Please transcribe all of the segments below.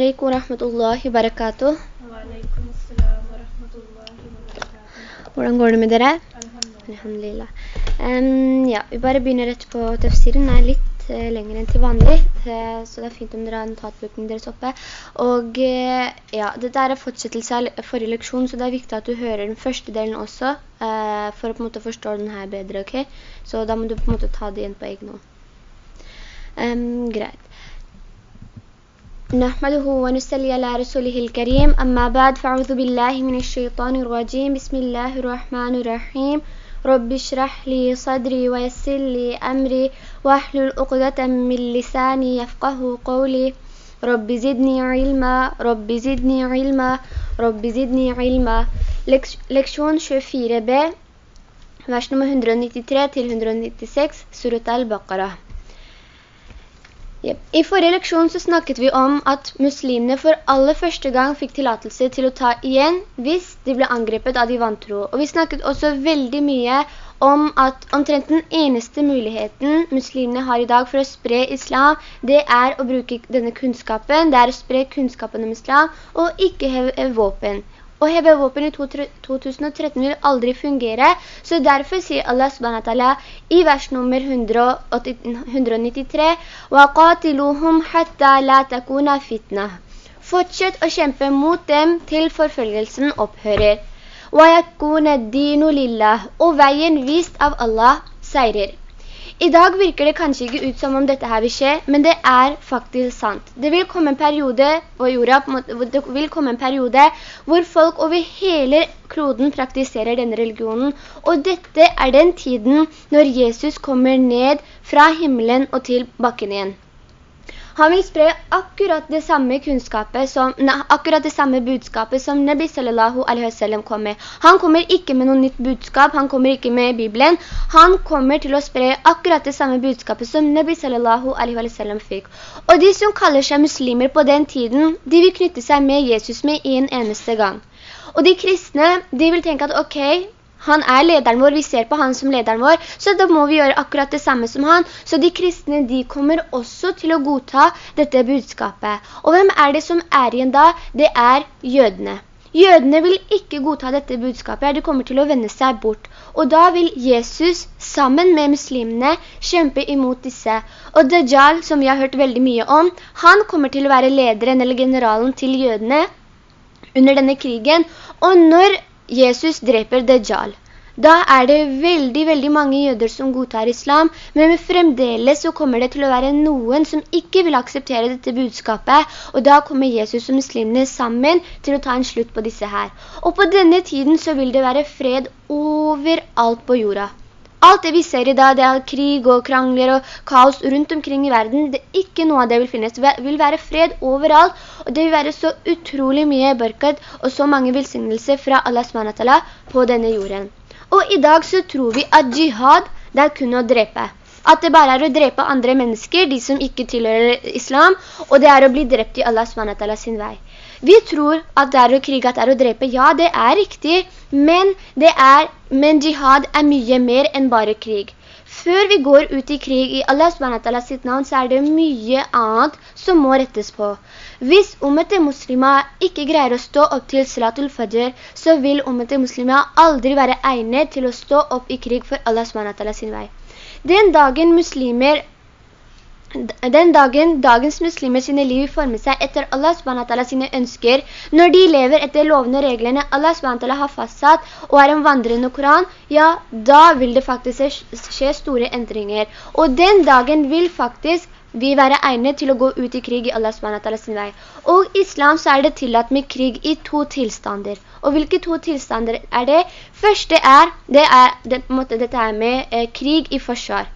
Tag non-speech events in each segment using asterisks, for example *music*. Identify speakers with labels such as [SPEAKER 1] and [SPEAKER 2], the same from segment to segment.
[SPEAKER 1] alaikum rahmatullahi wa barakatuh. Hvordan går det med dere? Alhamdulillah. Um, ja, vi bare begynner rett på tafsiren. Den er litt uh, lengre enn til vanlig, uh, så det er fint om dere har notatboken deres oppe. Og uh, ja, dette er en fortsettelse av forrige leksjon, så det er viktig at du hører den første delen også, for å på en måte forstå den her bedre, ok? Så da må du på en måte ta det igjen på egen hånd. Um, greit. نحمده ونسلي على رسوله الكريم. أما بعد فأعوذ بالله من الشيطان الرجيم. بسم الله الرحمن الرحيم. رب اشرح لي صدري ويسر لي أمري واحلل عقدة من لساني يفقه قولي. رب زدني علما. رب زدني علما. رب زدني علما. Leksjon 24b, vers nummer 193 til 196, Surat al-Baqarah. I forrige leksjon så snakket vi om at muslimene for aller første gang fikk tillatelse til å ta igjen hvis de ble angrepet av de vantro. Og vi snakket også veldig mye om at omtrent den eneste muligheten muslimene har i dag for å spre islam, det er å bruke denne kunnskapen, det er å spre kunnskapen om islam, og ikke heve våpen Å heve våpen i 2013 vil aldri fungere, så derfor sier Allah subhanahu i vers nummer 193 وَقَاتِلُوهُمْ حَتَّى لَا تَكُونَ فِتْنَةً Fortsett å kjempe mot dem til forfølgelsen opphører. وَيَكُونَ الدِّينُ لِلَّهِ Og veien vist av Allah seirer. I dag virker det kanskje ikke ut som om dette her vil skje, men det er faktisk sant. Det vil komme en periode jorda, komme en periode hvor folk over hele kloden praktiserer denne religionen, og dette er den tiden når Jesus kommer ned fra himmelen og til bakken igjen. Han vil spre akkurat det samme som, ne, akkurat det samme budskapet som Nabi sallallahu alaihi wasallam kom med. Han kommer ikke med noe nytt budskap, han kommer ikke med Bibelen. Han kommer til å spre akkurat det samme budskapet som Nabi sallallahu alaihi wasallam fikk. Og de som kaller seg muslimer på den tiden, de vil knytte seg med Jesus med en eneste gang. Og de kristne, de vil tenke at ok, han er lederen vår, vi ser på han som lederen vår, så da må vi gjøre akkurat det samme som han. Så de kristne, de kommer også til å godta dette budskapet. Og hvem er det som er igjen da? Det er jødene. Jødene vil ikke godta dette budskapet, de kommer til å vende seg bort. Og da vil Jesus sammen med muslimene kjempe imot disse. Og Dajjal, som vi har hørt veldig mye om, han kommer til å være lederen eller generalen til jødene under denne krigen. Og når Jesus dreper Dajjal. Da er det veldig, veldig mange jøder som godtar islam, men fremdeles så kommer det til å være noen som ikke vil akseptere dette budskapet, og da kommer Jesus og muslimene sammen til å ta en slutt på disse her. Og på denne tiden så vil det være fred overalt på jorda. Alt det vi ser i dag, det er krig og krangler og kaos rundt omkring i verden, det er ikke noe av det vil finnes. Det vil være fred overalt, og det vil være så utrolig mye børket og så mange velsignelser fra Allah SWT på denne jorden. Og i dag så tror vi at jihad, det er kun å drepe. At det bare er å drepe andre mennesker, de som ikke tilhører islam, og det er å bli drept i Allah SWT sin vei. Vi tror at det er å krige, at det er å drepe. Ja, det er riktig, men, det er, men jihad er mye mer enn bare krig. Før vi går ut i krig i Allah SWT sitt navn, så er det mye annet som må rettes på. Hvis ummet muslimer ikke greier å stå opp til Salatul Fajr, så vil ummet muslimer aldri være egnet til å stå opp i krig for Allah SWT sin vei. Den dagen muslimer den dagen dagens muslimer sine liv former seg etter Allah SWT sine ønsker, når de lever etter lovene og reglene Allah SWT har fastsatt og er en vandrende Koran, ja, da vil det faktisk skje store endringer. Og den dagen vil faktisk vi være egnet til å gå ut i krig i Allah SWT sin vei. Og i islam så er det tillatt med krig i to tilstander. Og hvilke to tilstander er det? Første er, det er det, måtte, dette er med eh, krig i forsvar.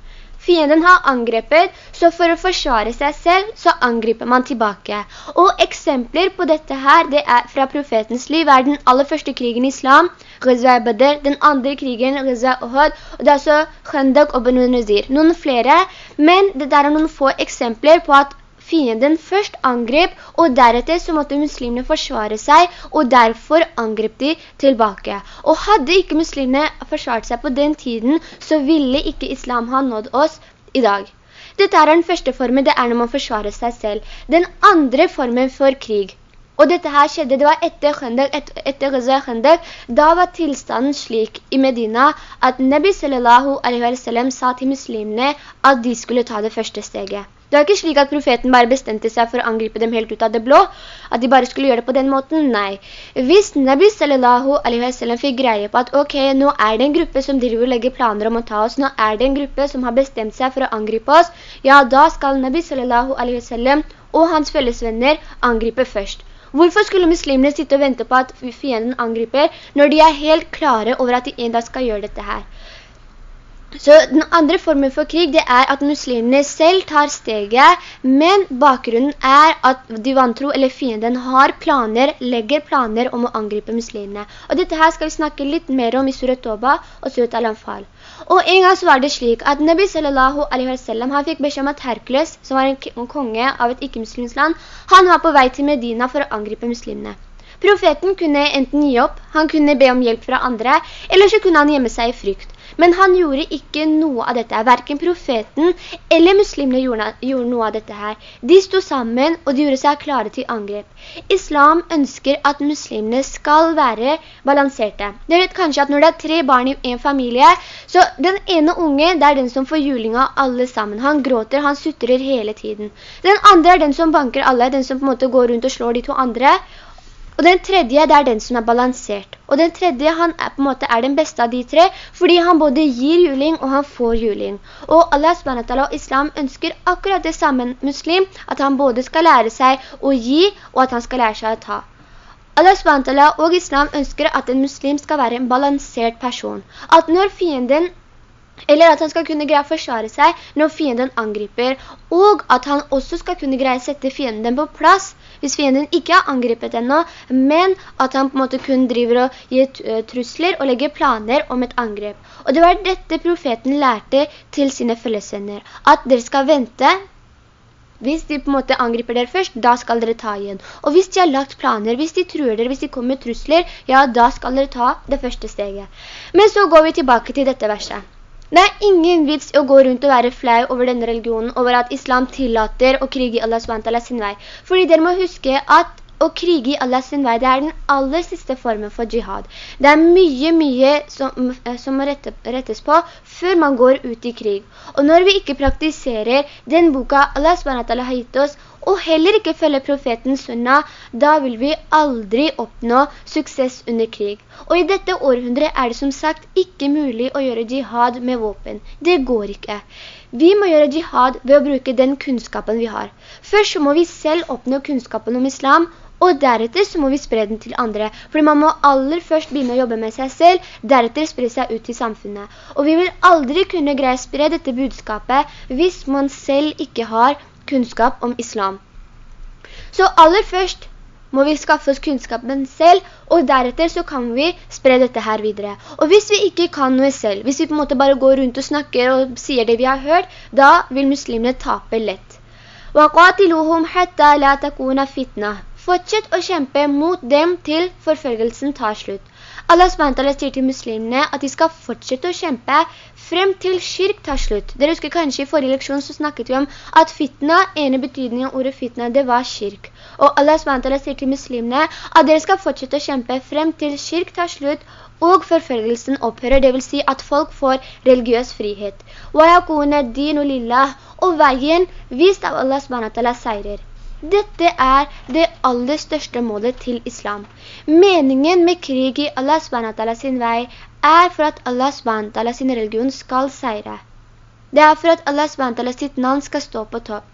[SPEAKER 1] Fienden har angrepet, så for å forsvare seg selv, så angriper man tilbake. Og eksempler på dette her, det er fra profetens liv, er den aller første krigen i islam, Ghazwa Badr, den andre krigen, Ghazwa Uhud, og det er også Khandak og Banu Nazir. Noen flere, men det der er noen få eksempler på at fienden først angrep, og deretter så måtte muslimene forsvare seg, og derfor angrep de tilbake. Og hadde ikke muslimene forsvart seg på den tiden, så ville ikke islam ha nådd oss i dag. Dette er den første formen, det er når man forsvarer seg selv. Den andre formen for krig. Og dette her skjedde, det var etter Khandak, etter, etter Khandak, da var tilstanden slik i Medina at Nabi sallallahu alaihi wa sallam sa til muslimene at de skulle ta det første steget. Det var ikke slik at profeten bare bestemte seg for å angripe dem helt ut av det blå, at de bare skulle gjøre det på den måten, nei. Hvis Nabi sallallahu alaihi wa sallam fikk greie på at ok, nå er det en gruppe som driver og legger planer om å ta oss, nå er det en gruppe som har bestemt seg for å angripe oss, ja, da skal Nabi sallallahu alaihi wa sallam og hans fellesvenner angripe først. Hvorfor skulle muslimene sitte og vente på at fienden angriper, når de er helt klare over at de en dag skal gjøre dette her? Så den andre formen for krig, det er at muslimene selv tar steget, men bakgrunnen er at de vantro eller fienden har planer, legger planer om å angripe muslimene. Og dette her skal vi snakke litt mer om i Surat Toba og Surat Al-Anfal. Og en gang så var det slik at Nabi sallallahu alaihi wa sallam, han fikk beskjed om at Herkules, som var en konge av et ikke-muslims land, han var på vei til Medina for å angripe muslimene. Profeten kunne enten gi opp, han kunne be om hjelp fra andre, eller så kunne han gjemme seg i frykt. Men han gjorde ikke noe av dette. Hverken profeten eller muslimene gjorde, noe av dette her. De sto sammen, og de gjorde seg klare til angrep. Islam ønsker at muslimene skal være balanserte. Dere vet kanskje at når det er tre barn i en familie, så den ene unge, det er den som får juling av alle sammen. Han gråter, han sutterer hele tiden. Den andre er den som banker alle, den som på en måte går rundt og slår de to andre. Og den tredje, det er den som er balansert. Og den tredje, han er på en måte er den beste av de tre, fordi han både gir juling og han får juling. Og Allah SWT og Islam ønsker akkurat det samme muslim, at han både skal lære seg å gi, og at han skal lære seg å ta. Allah SWT og Islam ønsker at en muslim skal være en balansert person. At når fienden eller at han skal kunne greie å forsvare seg når fienden angriper, og at han også skal kunne greie å sette fienden på plass hvis fienden ikke har angrepet ennå, men at han på en måte kun driver og gir eh, trusler og legger planer om et angrep. Og det var dette profeten lærte til sine fellesvenner, at dere skal vente hvis de på en måte angriper dere først, da skal dere ta igjen. Og hvis de har lagt planer, hvis de truer dere, hvis de kommer med trusler, ja, da skal dere ta det første steget. Men så går vi tilbake til dette verset. Det er ingen vits å gå rundt og være flau over denne religionen, over at islam tillater å krige Allah SWT sin vei. Fordi dere må huske at å krige i Allah sin vei, det er den aller siste formen for jihad. Det er mye, mye som, eh, som må rette, rettes på før man går ut i krig. Og når vi ikke praktiserer den boka Allah SWT har gitt oss, og heller ikke følger profetens sunna, da vil vi aldri oppnå suksess under krig. Og i dette århundret er det som sagt ikke mulig å gjøre jihad med våpen. Det går ikke. Vi må gjøre jihad ved å bruke den kunnskapen vi har. Først må vi selv oppnå kunnskapen om islam, og deretter så må vi spre den til andre. Fordi man må aller først begynne å jobbe med seg selv, deretter spre seg ut til samfunnet. Og vi vil aldri kunne greie å spre dette budskapet hvis man selv ikke har kunnskap om islam. Så aller først må vi skaffe oss kunnskapen selv, og deretter så kan vi spre dette her videre. Og hvis vi ikke kan noe selv, hvis vi på en måte bare går rundt og snakker og sier det vi har hørt, da vil muslimene tape lett. وَقَاتِلُهُمْ حَتَّى لَا تَكُونَ فِتْنَةً Fortsett å kjempe mot dem til forfølgelsen tar slutt. Allah SWT sier til muslimene at de skal fortsette å kjempe frem til kirk tar slutt. Dere husker kanskje i forrige leksjon så snakket vi om at fitna, ene betydning av ordet fitna, det var kirk. Og Allah SWT sier til muslimene at dere skal fortsette å kjempe frem til kirk tar slutt, og forfølgelsen opphører, det vil si at folk får religiøs frihet. Og veien vist av Allah SWT seirer. Dette er det aller største målet til islam. Meningen med krig i Allah SWT sin vei er for at Allah SWT sin religion skal seire. Det er for at Allah SWT sitt navn skal stå på topp.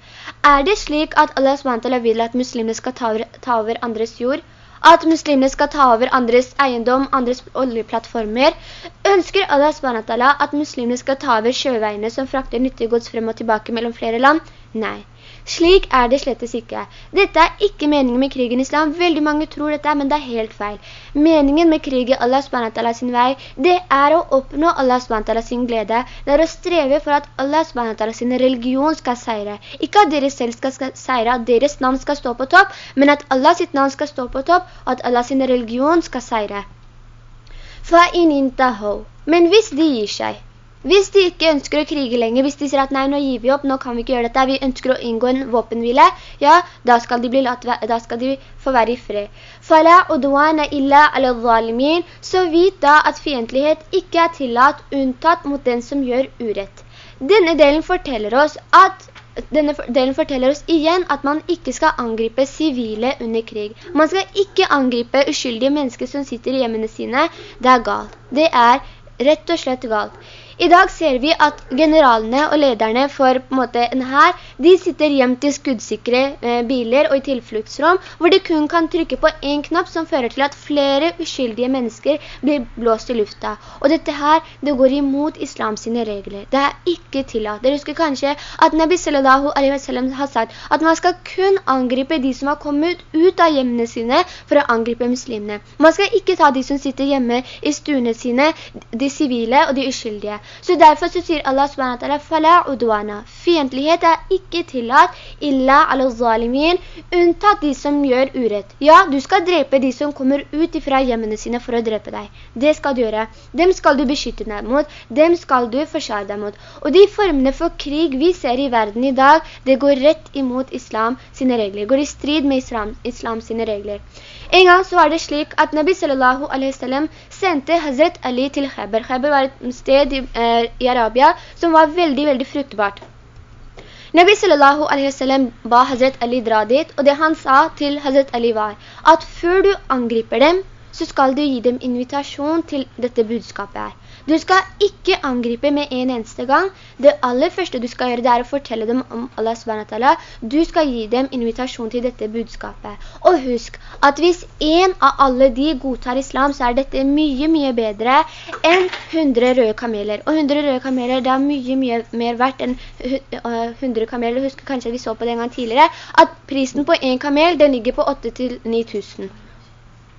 [SPEAKER 1] Er det slik at Allah SWT vil at muslimene skal ta over, ta over andres jord? At muslimene skal ta over andres eiendom, andres oljeplattformer? Ønsker Allah SWT at muslimene skal ta over sjøveiene som frakter nyttig gods frem og tilbake mellom flere land? Nei. Slik er det slettes ikke. Dette er ikke meningen med krigen i islam. Veldig mange tror dette, men det er helt feil. Meningen med krigen Allah SWT sin vei, det er å oppnå Allah SWT sin glede. Det er å streve for at Allah SWT sin religion skal seire. Ikke at dere selv skal seire, at deres navn skal stå på topp, men at Allah sitt navn skal stå på topp, og at Allah sin religion skal seire. Men hvis de gir seg, Hvis de ikke ønsker å krige lenger, hvis de sier at nei, nå gir vi opp, nå kan vi ikke gjøre dette, vi ønsker å inngå en våpenhvile, ja, da skal de, bli latt, da skal de få være i fred. «Fala udwana illa ala zalimin», så vit da at fientlighet ikke er tillatt unntatt mot den som gjør urett. Denne delen forteller oss at denne delen forteller oss igjen at man ikke skal angripe sivile under krig. Man skal ikke angripe uskyldige mennesker som sitter i hjemmene sine. Det er galt. Det er rett og slett galt. I dag ser vi at generalene og lederne for en måte en her, de sitter gjemt i skuddsikre eh, biler og i tilfluktsrom, hvor de kun kan trykke på en knapp som fører til at flere uskyldige mennesker blir blåst i lufta. Og dette her, det går imot islam sine regler. Det er ikke tillatt. Dere husker kanskje at Nabi sallallahu alaihi wa sallam har sagt at man skal kun angripe de som har kommet ut av hjemmene sine for å angripe muslimene. Man skal ikke ta de som sitter hjemme i stuene sine, de sivile og de uskyldige. Så derfor så sier Allah subhanahu «Fala udwana». Fiendtlighet er ikke tillatt, illa ala zalimin, unntatt de som gjør urett. Ja, du skal drepe de som kommer ut fra hjemmene sine for å drepe deg. Det skal du gjøre. Dem skal du beskytte deg mot. Dem skal du forsvare deg mot. Og de formene for krig vi ser i verden i dag, det går rett imot islam sine regler. Går i strid med islam, islam sine regler. En gang så var det slik at Nabi sallallahu alaihi wasallam sendte Hazret Ali til Khabar. Khabar var et sted i, eh, i Arabia som var veldig, veldig fruktbart. Nabi sallallahu alaihi wasallam ba Hazret Ali dra dit, og det han sa til Hazret Ali var at før du angriper dem, så skal du gi dem invitasjon til dette budskapet her. Du skal ikke angripe med en eneste gang. Det aller første du skal gjøre, det er å fortelle dem om Allah SWT. Du skal gi dem invitasjon til dette budskapet. Og husk at hvis en av alle de godtar islam, så er dette mye, mye bedre enn 100 røde kameler. Og 100 røde kameler, det er mye, mye mer verdt enn 100 kameler. Husk kanskje vi så på det en gang tidligere, at prisen på en kamel, den ligger på 8 til 9000.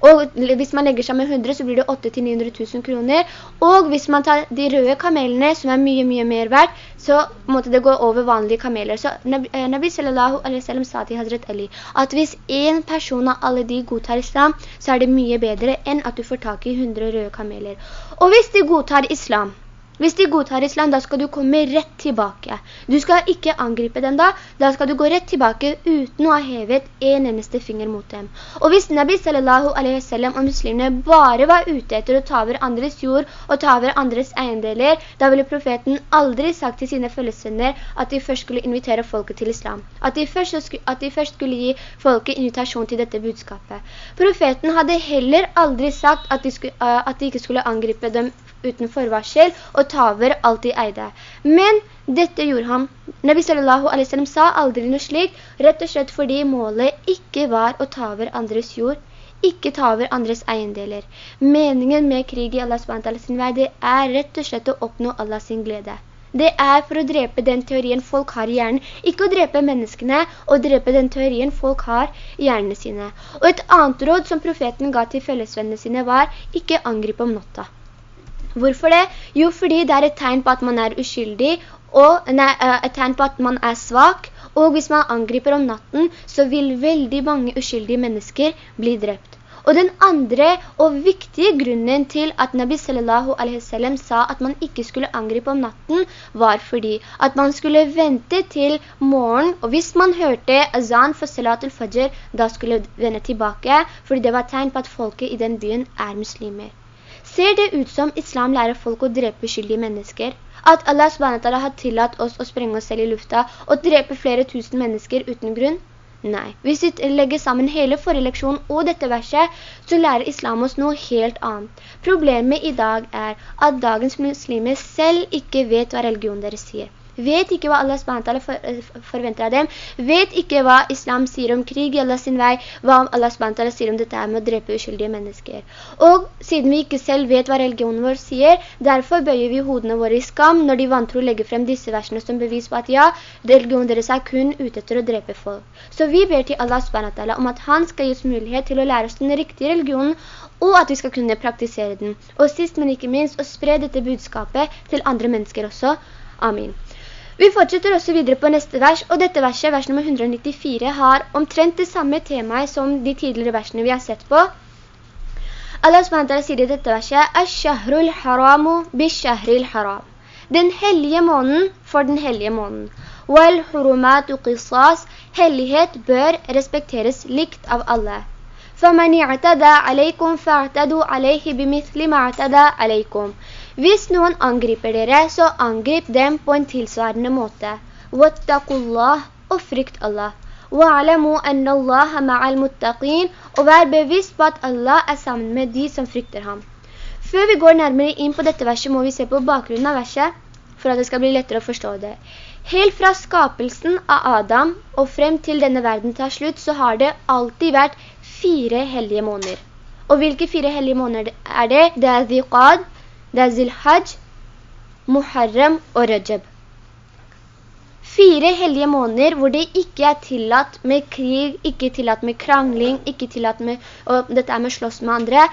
[SPEAKER 1] Og hvis man legger sammen 100, så blir det 8-900 000 kroner. Og hvis man tar de røde kamelene, som er mye, mye mer verdt, så måtte det gå over vanlige kameler. Så eh, Nabi sallallahu alaihi wasallam sa til Hazret Ali at hvis en person av alle de godtar islam, så er det mye bedre enn at du får tak i 100 røde kameler. Og hvis de godtar islam, hvis de godtar islam, da skal du komme rett tilbake. Du skal ikke angripe dem da, da skal du gå rett tilbake uten å ha hevet en eneste finger mot dem. Og hvis Nabi sallallahu alaihi wasallam og muslimene bare var ute etter å ta over andres jord og ta over andres eiendeler, da ville profeten aldri sagt til sine følgelsønner at de først skulle invitere folket til islam. At de, først, at de først skulle gi folket invitasjon til dette budskapet. Profeten hadde heller aldri sagt at de, skulle, at de ikke skulle angripe dem uten forvarsel og ta over alt de eide. Men dette gjorde han. Nabi sallallahu alaihi wasallam sa aldri noe slik, rett og slett fordi målet ikke var å ta over andres jord, ikke ta over andres eiendeler. Meningen med krig i Allahs sin vei, det er rett og slett å oppnå Allahs glede. Det er for å drepe den teorien folk har i hjernen. Ikke å drepe menneskene, og drepe den teorien folk har i hjernene sine. Og et annet råd som profeten ga til fellesvennene sine var, ikke angripe om natta. Hvorfor det? Jo, fordi det er et tegn på at man er uskyldig, og nei, eh, et tegn på at man er svak, og hvis man angriper om natten, så vil veldig mange uskyldige mennesker bli drept. Og den andre og viktige grunnen til at Nabi sallallahu alaihi wasallam sa at man ikke skulle angripe om natten, var fordi at man skulle vente til morgen, og hvis man hørte azan for salat al-fajr, da skulle vende tilbake, fordi det var tegn på at folket i den byen er muslimer. Ser det ut som islam lærer folk å drepe skyldige mennesker? At Allah SWT har tillatt oss å sprenge oss selv i lufta og drepe flere tusen mennesker uten grunn? Nei. Hvis vi legger sammen hele forrige leksjon og dette verset, så lærer islam oss noe helt annet. Problemet i dag er at dagens muslimer selv ikke vet hva religion deres sier vet ikke hva Allah SWT eh, forventer av dem, vet ikke hva islam sier om krig i Allah sin vei, hva Allah SWT sier om dette med å drepe uskyldige mennesker. Og siden vi ikke selv vet hva religionen vår sier, derfor bøyer vi hodene våre i skam når de vantro legger frem disse versene som bevis på at ja, religionen deres er kun ute etter å drepe folk. Så vi ber til Allah SWT om at han skal gi oss mulighet til å lære oss den riktige religionen, og at vi skal kunne praktisere den. Og sist, men ikke minst, å spre dette budskapet til andre mennesker også. Amin. Vi fortsetter også videre på neste vers, og dette verset, vers nummer 194, har omtrent det samme temaet som de tidligere versene vi har sett på. Allah SWT sier i dette verset, «Ash-shahrul haramu bish-shahril haram». Den hellige månen for den hellige måneden. «Wal-hurumatu qisas». Hellighet bør respekteres likt av alle. «Faman i'tada aleikum fa'atadu aleyhi bimithli ma'atada aleikum». Hvis noen angriper dere, så angrip dem på en tilsvarende måte. وَاتَّقُوا اللَّهِ Og frykt Allah. وَعَلَمُوا أَنَّ اللَّهَ مَعَ الْمُتَّقِينَ Og vær bevisst på at Allah er sammen med de som frykter ham. Før vi går nærmere inn på dette verset, må vi se på bakgrunnen av verset, for at det skal bli lettere å forstå det. Helt fra skapelsen av Adam og frem til denne verden tar slutt, så har det alltid vært fire hellige måneder. Og hvilke fire hellige måneder er det? Det er Ziqad, det er Zilhaj, Muharram og Rajab. Fire hellige måneder hvor det ikke er tillatt med krig, ikke tillatt med krangling, ikke tillatt med, og dette er med slåss med andre,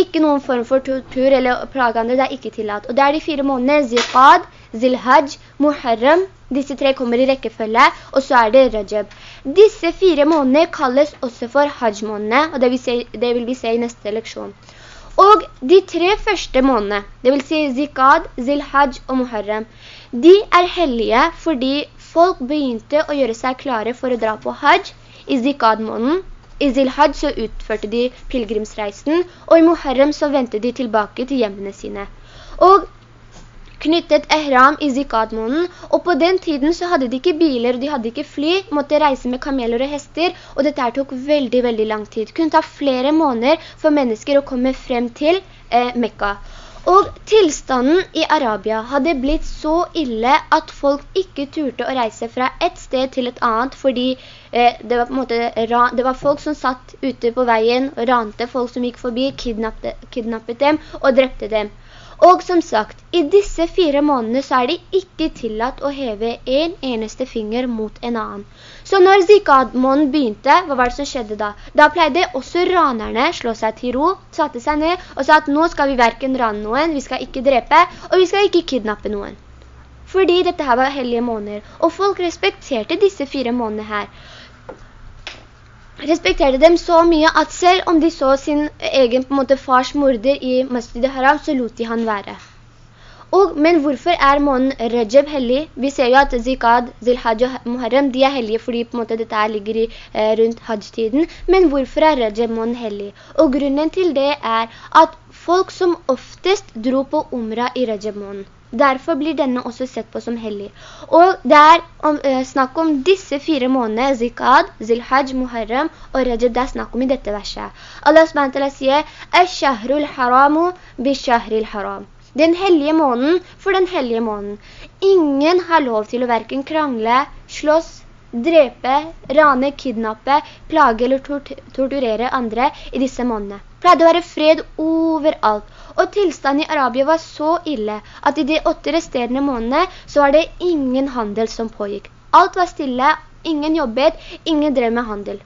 [SPEAKER 1] ikke noen form for tortur eller plagande, det er ikke tillatt. Og det er de fire månedene, Zilhajj, Zilhaj, Muharram, disse tre kommer i rekkefølge, og så er det Rajab. Disse fire månedene kalles også for Hajj-månedene, og det vil, se, det vil, vi se i neste leksjon. Og de tre første månedene, det vil si Zikad, Zilhaj og Muharram, de er hellige fordi folk begynte å gjøre seg klare for å dra på Hajj i Zikad-måneden, i Zilhaj så utførte de pilgrimsreisen, og i Muharram så ventet de tilbake til hjemmene sine. Og knyttet ehram i Zikad-månen, og på den tiden så hadde de ikke biler, og de hadde ikke fly, måtte reise med kameler og hester, og dette tok veldig, veldig lang tid. Det kunne ta flere måneder for mennesker å komme frem til eh, Mekka. Og tilstanden i Arabia hadde blitt så ille at folk ikke turte å reise fra et sted til et annet, fordi eh, det, var måte, det, var folk som satt ute på veien rante folk som gikk forbi, kidnappet, kidnappet dem og drepte dem. Og som sagt, i disse fire månedene så er det ikke tillatt å heve en eneste finger mot en annen. Så når Zikad-månen begynte, hva var det som skjedde da? Da pleide også ranerne slå seg til ro, satte seg ned og sa at nå skal vi hverken rane noen, vi skal ikke drepe, og vi skal ikke kidnappe noen. Fordi dette her var hellige måneder, og folk respekterte disse fire månedene her respekterte dem så mye at selv om de så sin egen måte fars morder i Masjid Haram, så lot de han være. Og, men hvorfor er månen Rajab hellig? Vi ser jo at Zikad, Zilhaj og Muharram, de er hellige fordi på måte dette ligger i, eh, rundt hajj-tiden. Men hvorfor er Rajab månen hellig? Og grunnen til det er at folk som oftest dro på umrah i Rajab månen. Derfor blir denne også sett på som hellig. Og det er om, eh, snakk om disse fire månedene, Zikad, Zilhaj, Muharram og Rajab, det er snakk om i dette verset. Allah SWT sier, «Ash-shahrul haramu haram». Den hellige månen for den hellige månen. Ingen har lov til å hverken krangle, slåss, drepe, rane, kidnappe, plage eller torturere andre i disse månedene. Pleide å være fred overalt. Og tilstanden i Arabia var så ille at i de åtte resterende månedene så var det ingen handel som pågikk. Alt var stille, ingen jobbet, ingen drev med handel.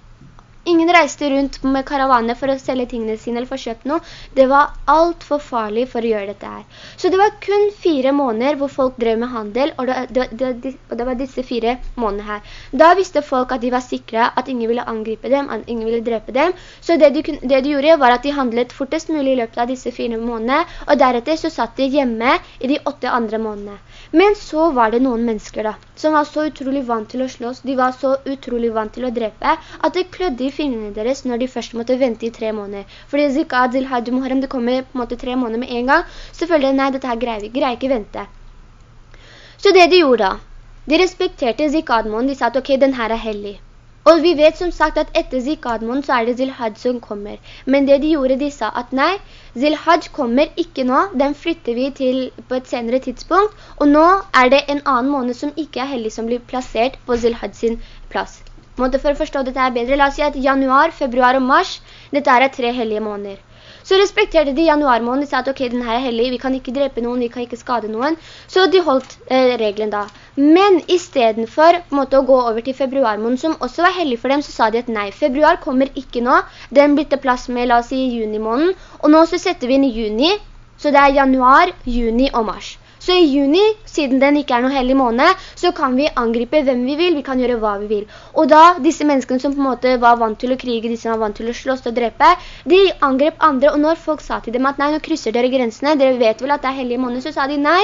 [SPEAKER 1] Ingen reiste rundt med karavaner for å selge tingene sine eller få kjøpt noe. Det var alt for farlig for å gjøre dette her. Så det var kun fire måneder hvor folk drev med handel, og det, det, det, det var disse fire månedene her. Da visste folk at de var sikre, at ingen ville angripe dem, at ingen ville drepe dem. Så det de, de gjorde var at de handlet fortest mulig i løpet av disse fire månedene, og deretter så satt de hjemme i de åtte andre månedene. Men så var det noen mennesker da, som var så utrolig vant til å slåss, de var så utrolig vant til å drepe, at det klødde i fingrene deres når de først måtte vente i tre måneder. Fordi Zikad, Zilhad, Muharram, det kommer på en måte tre måneder med en gang, selvfølgelig, nei, dette her greier vi, greier ikke vente. Så det de gjorde da, de respekterte Zikad-månen, de sa at ok, den her er hellig. Og vi vet som sagt at etter Zikadmon så er det Zilhaj som kommer. Men det de gjorde, de sa at nei, Zilhaj kommer ikke nå, den flytter vi til på et senere tidspunkt, og nå er det en annen måned som ikke er heldig som blir plassert på Zilhaj sin plass. Måte for å forstå dette er bedre, la oss si at januar, februar og mars, dette er tre hellige måneder. Så respekterte de januarmånen, de sa at ok, den her er hellig, vi kan ikke drepe noen, vi kan ikke skade noen. Så de holdt eh, regelen da. Men i stedet for måtte, å gå over til februarmånen, som også var hellig for dem, så sa de at nei, februar kommer ikke nå. Den bytte plass med, la oss si, junimånen. Og nå så setter vi inn i juni, så det er januar, juni og mars. Så i juni, siden den ikke er noe hellig måned, så kan vi angripe hvem vi vil, vi kan gjøre hva vi vil. Og da, disse menneskene som på en måte var vant til å krige, de som var vant til å slåss og drepe, de angrep andre, og når folk sa til dem at nei, nå krysser dere grensene, dere vet vel at det er hellig måned, så sa de nei,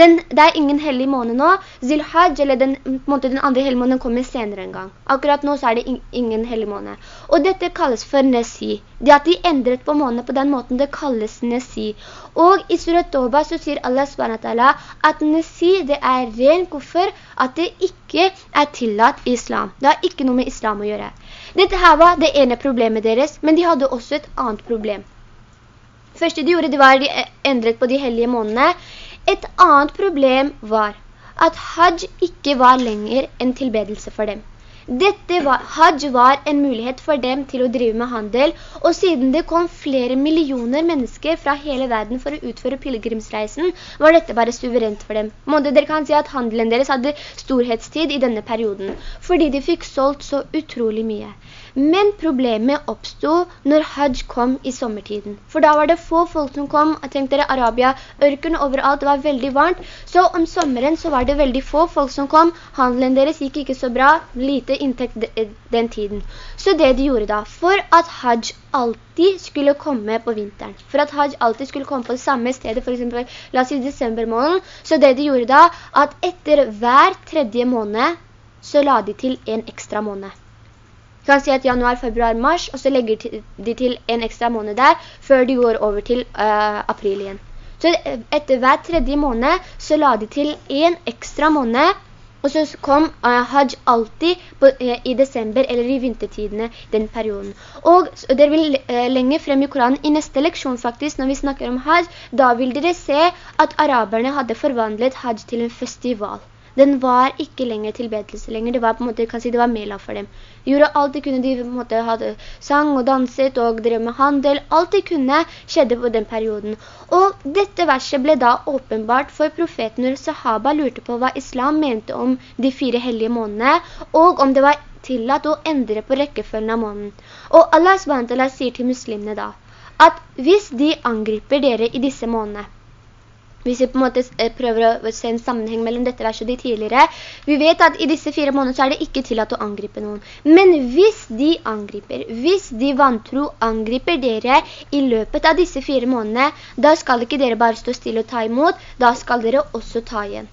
[SPEAKER 1] den, det er ingen hellig måned nå, Zilhaj, eller den, måte, den andre hellige måneden kommer senere en gang. Akkurat nå så er det ingen hellig måned. Og dette kalles for Nesi. Det at de endret på månene på den måten, det kalles Nesi. Og i Surat Toba så sier Allah SWT at Nesi det er ren kuffer, at det ikke er tillatt i islam. Det har ikke noe med islam å gjøre. Dette her var det ene problemet deres, men de hadde også et annet problem. Første de gjorde, det var de endret på de hellige månedene. Et annet problem var at hajj ikke var lenger en tilbedelse for dem. Var, hajj var en mulighet for dem til å drive med handel, og siden det kom flere millioner mennesker fra hele verden for å utføre pilgrimsreisen, var dette bare suverent for dem. Måte dere kan si at handelen deres hadde storhetstid i denne perioden, fordi de fikk solgt så utrolig mye. Men problemet oppstod når hajj kom i sommertiden. For da var det få folk som kom. tenk dere Arabia, ørken overalt, det var veldig varmt. Så om sommeren så var det veldig få folk som kom. Handelen deres gikk ikke så bra, lite inntekt den tiden. Så det de gjorde da, for at hajj alltid skulle komme på vinteren, for at hajj alltid skulle komme på det samme stedet, for eksempel, la oss si desember måneden, så det de gjorde da, at etter hver tredje måned, så la de til en ekstra måned. Kan si at januar, februar, mars, og så legger de til en ekstra måned der, før de går over til uh, april igjen. Så etter hver tredje måned, så la de til en ekstra måned, og så kom uh, hajj alltid på, uh, i desember eller i vintertidene den perioden. Og dere vil uh, lenger frem i Koranen, i neste leksjon faktisk, når vi snakker om hajj, da vil dere se at araberne hadde forvandlet hajj til en festival. Den var ikke lenger tilbedelse lenger, det var på en måte, kan si det var mela for dem. De gjorde alt de kunne, de på en måte hadde sang og danset og drev med handel, alt de kunne skjedde på den perioden. Og dette verset ble da åpenbart for profeten når sahaba lurte på hva islam mente om de fire hellige månedene, og om det var tillatt å endre på rekkefølgen av måneden. Og Allah sier til muslimene da, at hvis de angriper dere i disse månedene, hvis vi på en måte eh, prøver å se en sammenheng mellom dette verset og de tidligere, vi vet at i disse fire månedene så er det ikke tillatt å angripe noen. Men hvis de angriper, hvis de vantro angriper dere i løpet av disse fire månedene, da skal ikke dere bare stå stille og ta imot, da skal dere også ta igjen.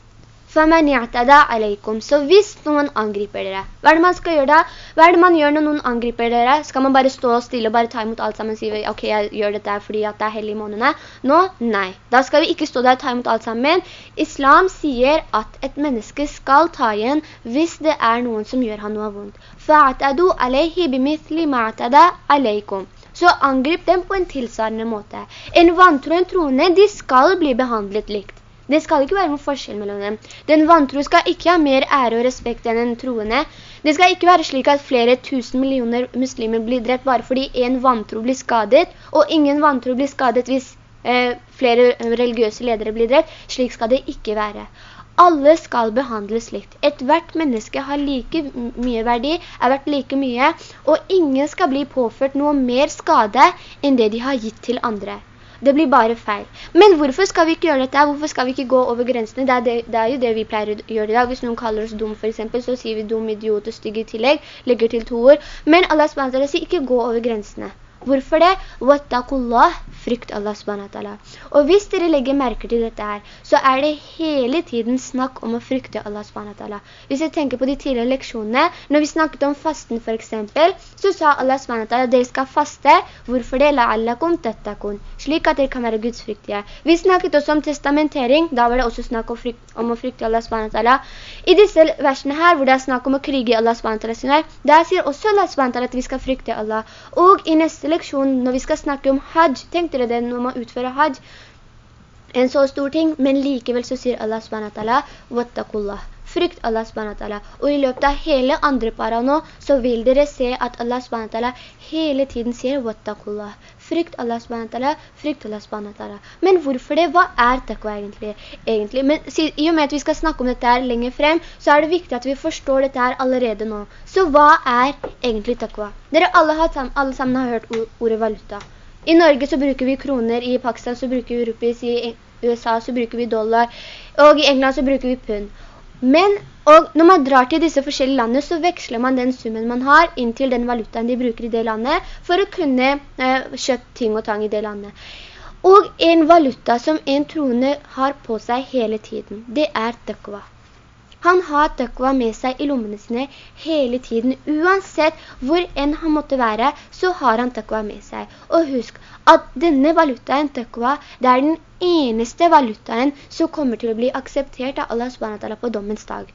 [SPEAKER 1] فَمَنْ يَعْتَدَى عَلَيْكُمْ Så hvis noen angriper dere, hva er det man skal gjøre da? Hva er det man gjør når noen angriper dere? Skal man bare stå stille og bare ta imot alt sammen og si, ok, jeg gjør dette fordi det er hellig i månedene? Nå, nei. Da skal vi ikke stå der og ta imot alt sammen. Islam sier at et menneske skal ta igjen hvis det er noen som gjør han noe vondt. فَعْتَدُوا عَلَيْهِ بِمِثْلِ مَعْتَدَى عَلَيْكُمْ så angrip dem på en tilsvarende måte. En vantro og en troende, de skal bli behandlet likt. Det skal ikke være noen forskjell mellom dem. Den vantro skal ikke ha mer ære og respekt enn en troende. Det skal ikke være slik at flere tusen millioner muslimer blir drept bare fordi en vantro blir skadet, og ingen vantro blir skadet hvis eh, flere religiøse ledere blir drept. Slik skal det ikke være. Alle skal behandles likt. Et hvert menneske har like mye verdi, er verdt like mye, og ingen skal bli påført noe mer skade enn det de har gitt til andre. Det blir bare feil. Men hvorfor skal vi ikke gjøre dette? Hvorfor skal vi ikke gå over grensene? Det er, det, det er jo det vi pleier å gjøre i dag. Hvis noen kaller oss dum for eksempel, så sier vi dum, idiot og stygg i tillegg, legger til to ord. Men Allah sier ikke gå over grensene. Hvorfor det? Wattakullah, frykt Allah SWT. Og hvis dere legger merke til dette her, så er det hele tiden snakk om å frykte Allah SWT. Hvis jeg tenker på de tidligere leksjonene, når vi snakket om fasten for eksempel, så sa Allah at dere skal faste. Hvorfor det? La'allakum tattakun. Slik at dere kan være gudsfryktige. Vi snakket også om testamentering, da var det også snakk om, frykt, om å frykte Allah SWT. I disse versene her, hvor det er snakk om å krige Allah SWT, der sier også Allah SWT at vi skal frykte Allah. Og i neste leksjon, når vi skal snakke om hajj, tenk dere det når man utfører hajj, en så stor ting, men likevel så sier Allah SWT, «Wattakullah», frykt Allah SWT. Og i løpet av hele andre para nå, så vil dere se at Allah SWT hele tiden sier «Wattakullah», frykt Allah SWT, frykt Allah SWT. Men hvorfor det? Hva er takva egentlig? egentlig? Men i og med at vi skal snakke om dette her lenger frem, så er det viktig at vi forstår dette her allerede nå. Så hva er egentlig takva? Dere alle, har, alle sammen har hørt ordet valuta. I Norge så bruker vi kroner, i Pakistan så bruker vi rupees, i USA så bruker vi dollar, og i England så bruker vi pund. Men og når man drar til disse forskjellige landene, så veksler man den summen man har inn til den valutaen de bruker i det landet, for å kunne eh, kjøpe ting og tang i det landet. Og en valuta som en troende har på seg hele tiden, det er tøkva. Han har tøkva med seg i lommene sine hele tiden. Uansett hvor enn han måtte være, så har han tøkva med seg. Og husk at denne valutaen, tøkva, det er den eneste valutaen som kommer til å bli akseptert av Allah SWT på dommens dag.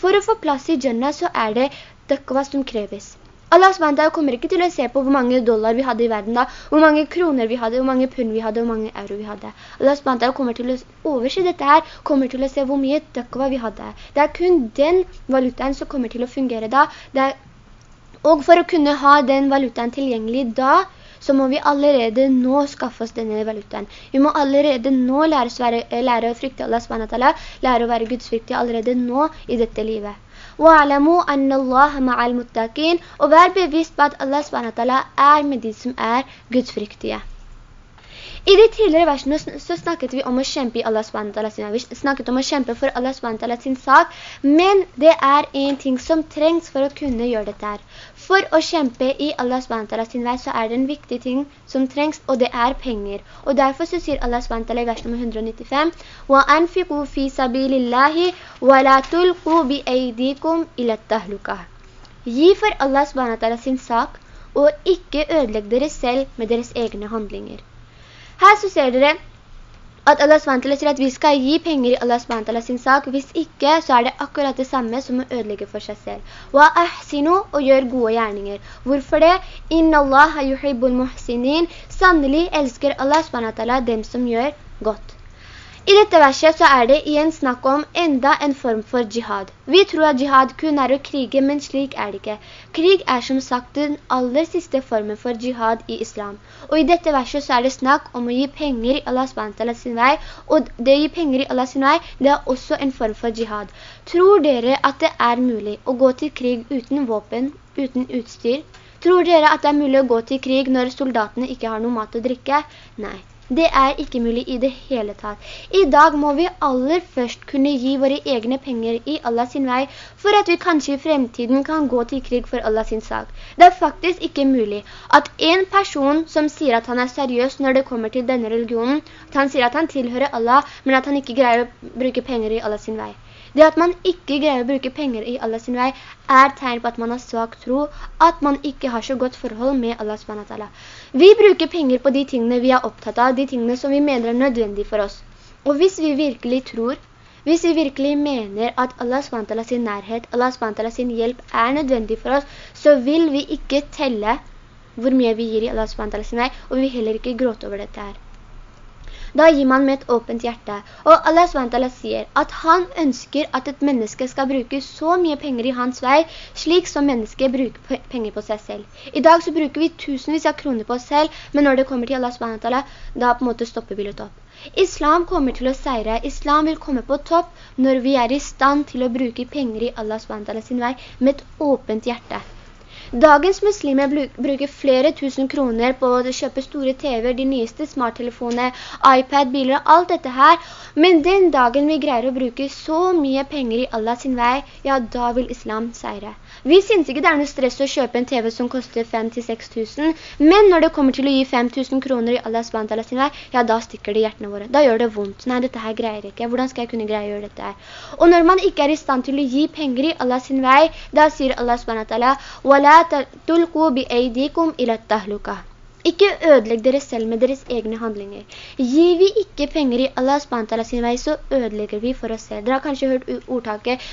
[SPEAKER 1] For å få plass i Jannah så er det tøkva som kreves. Allah SWT kommer ikke til å se på hvor mange dollar vi hadde i verden da, hvor mange kroner vi hadde, hvor mange pund vi hadde, hvor mange euro vi hadde. Allah SWT kommer til å overse dette her, kommer til å se hvor mye døkva vi hadde. Det er kun den valutaen som kommer til å fungere da. Er, og for å kunne ha den valutaen tilgjengelig da, så må vi allerede nå skaffe oss denne valutaen. Vi må allerede nå lære, å frykte Allah lære å være gudsfryktig allerede nå i dette livet. وَعْلَمُوا أَنَّ اللَّهَ مَعَ الْمُتَّقِينَ Og vær bevisst på at Allah SWT er med de som er gudsfryktige. I de tidligere versene så snakket vi om å kjempe i Allah SWT sin Vi snakket om å kjempe for Allah SWT sin sak, men det er en ting som trengs for å kunne gjøre dette her. For å kjempe i Allah SWT sin vei, så er det en viktig ting som trengs, og det er penger. Og derfor så sier Allah SWT i vers nummer 195, وَأَنْفِقُوا فِي سَبِيلِ اللَّهِ وَلَا تُلْقُوا بِأَيْدِكُمْ إِلَى التَّهْلُكَةِ Gi for Allah SWT sin sak, og ikke ødelegg dere selv med deres egne handlinger. Her så ser dere at Allah SWT sier at vi skal gi penger i Allah SWT sin sak. Hvis ikke, så er det akkurat det samme som å ødelegge for seg selv. Wa ahsinu, og gjør gode gjerninger. Hvorfor det? Inna Allah yuhibbul muhsinin. Sannelig elsker Allah SWT dem som gjør godt. I dette verset så er det igjen snakk om enda en form for jihad. Vi tror at jihad kun er å krige, men slik er det ikke. Krig er som sagt den aller siste formen for jihad i islam. Og i dette verset så er det snakk om å gi penger i Allah SWT sin vei, og det å gi penger i Allah sin vei, det er også en form for jihad. Tror dere at det er mulig å gå til krig uten våpen, uten utstyr? Tror dere at det er mulig å gå til krig når soldatene ikke har noe mat å drikke? Nei. Det er ikke mulig i det hele tatt. I dag må vi aller først kunne gi våre egne penger i Allah sin vei, for at vi kanskje i fremtiden kan gå til krig for Allah sin sak. Det er faktisk ikke mulig at en person som sier at han er seriøs når det kommer til denne religionen, at han sier at han tilhører Allah, men at han ikke greier å bruke penger i Allah sin vei. Det at man ikke greier å bruke penger i Allah sin vei, er tegn på at man har svak tro, at man ikke har så godt forhold med Allah SWT. Vi bruker penger på de tingene vi er opptatt av, de tingene som vi mener er nødvendige for oss. Og hvis vi virkelig tror, hvis vi virkelig mener at Allah SWT sin nærhet, Allah SWT sin hjelp er nødvendig for oss, så vil vi ikke telle hvor mye vi gir i Allah SWT sin vei, og vi vil heller ikke gråte over dette her. Da gir man med et åpent hjerte. Og Allah SWT sier at han ønsker at et menneske skal bruke så mye penger i hans vei, slik som mennesket bruker penger på seg selv. I dag så bruker vi tusenvis av kroner på oss selv, men når det kommer til Allah SWT, da på en måte stopper vi litt opp. Islam kommer til å seire. Islam vil komme på topp når vi er i stand til å bruke penger i Allah SWT sin vei med et åpent hjerte. Dagens muslimer bruker flere tusen kroner på å kjøpe store TV, de nyeste smarttelefonene, iPad, biler og alt dette her. Men den dagen vi greier å bruke så mye penger i Allah sin vei, ja, da vil islam seire. Vi synes ikke det er noe stress å kjøpe en TV som koster 5-6 tusen, men når det kommer til å gi 5 tusen kroner i Allahs vantala sin vei, ja, da stikker det hjertene våre. Da gjør det vondt. Nei, dette her greier ikke. Hvordan skal jeg kunne greie å gjøre dette her? Og når man ikke er i stand til å gi penger i Allahs sin vei, da sier Allah subhanahu wa ta'ala, ikke ødelegg dere selv med deres egne handlinger. Gir vi ikke penger i Allah SWT sin vei, så ødelegger vi for oss selv. Dere har kanskje hørt ordtaket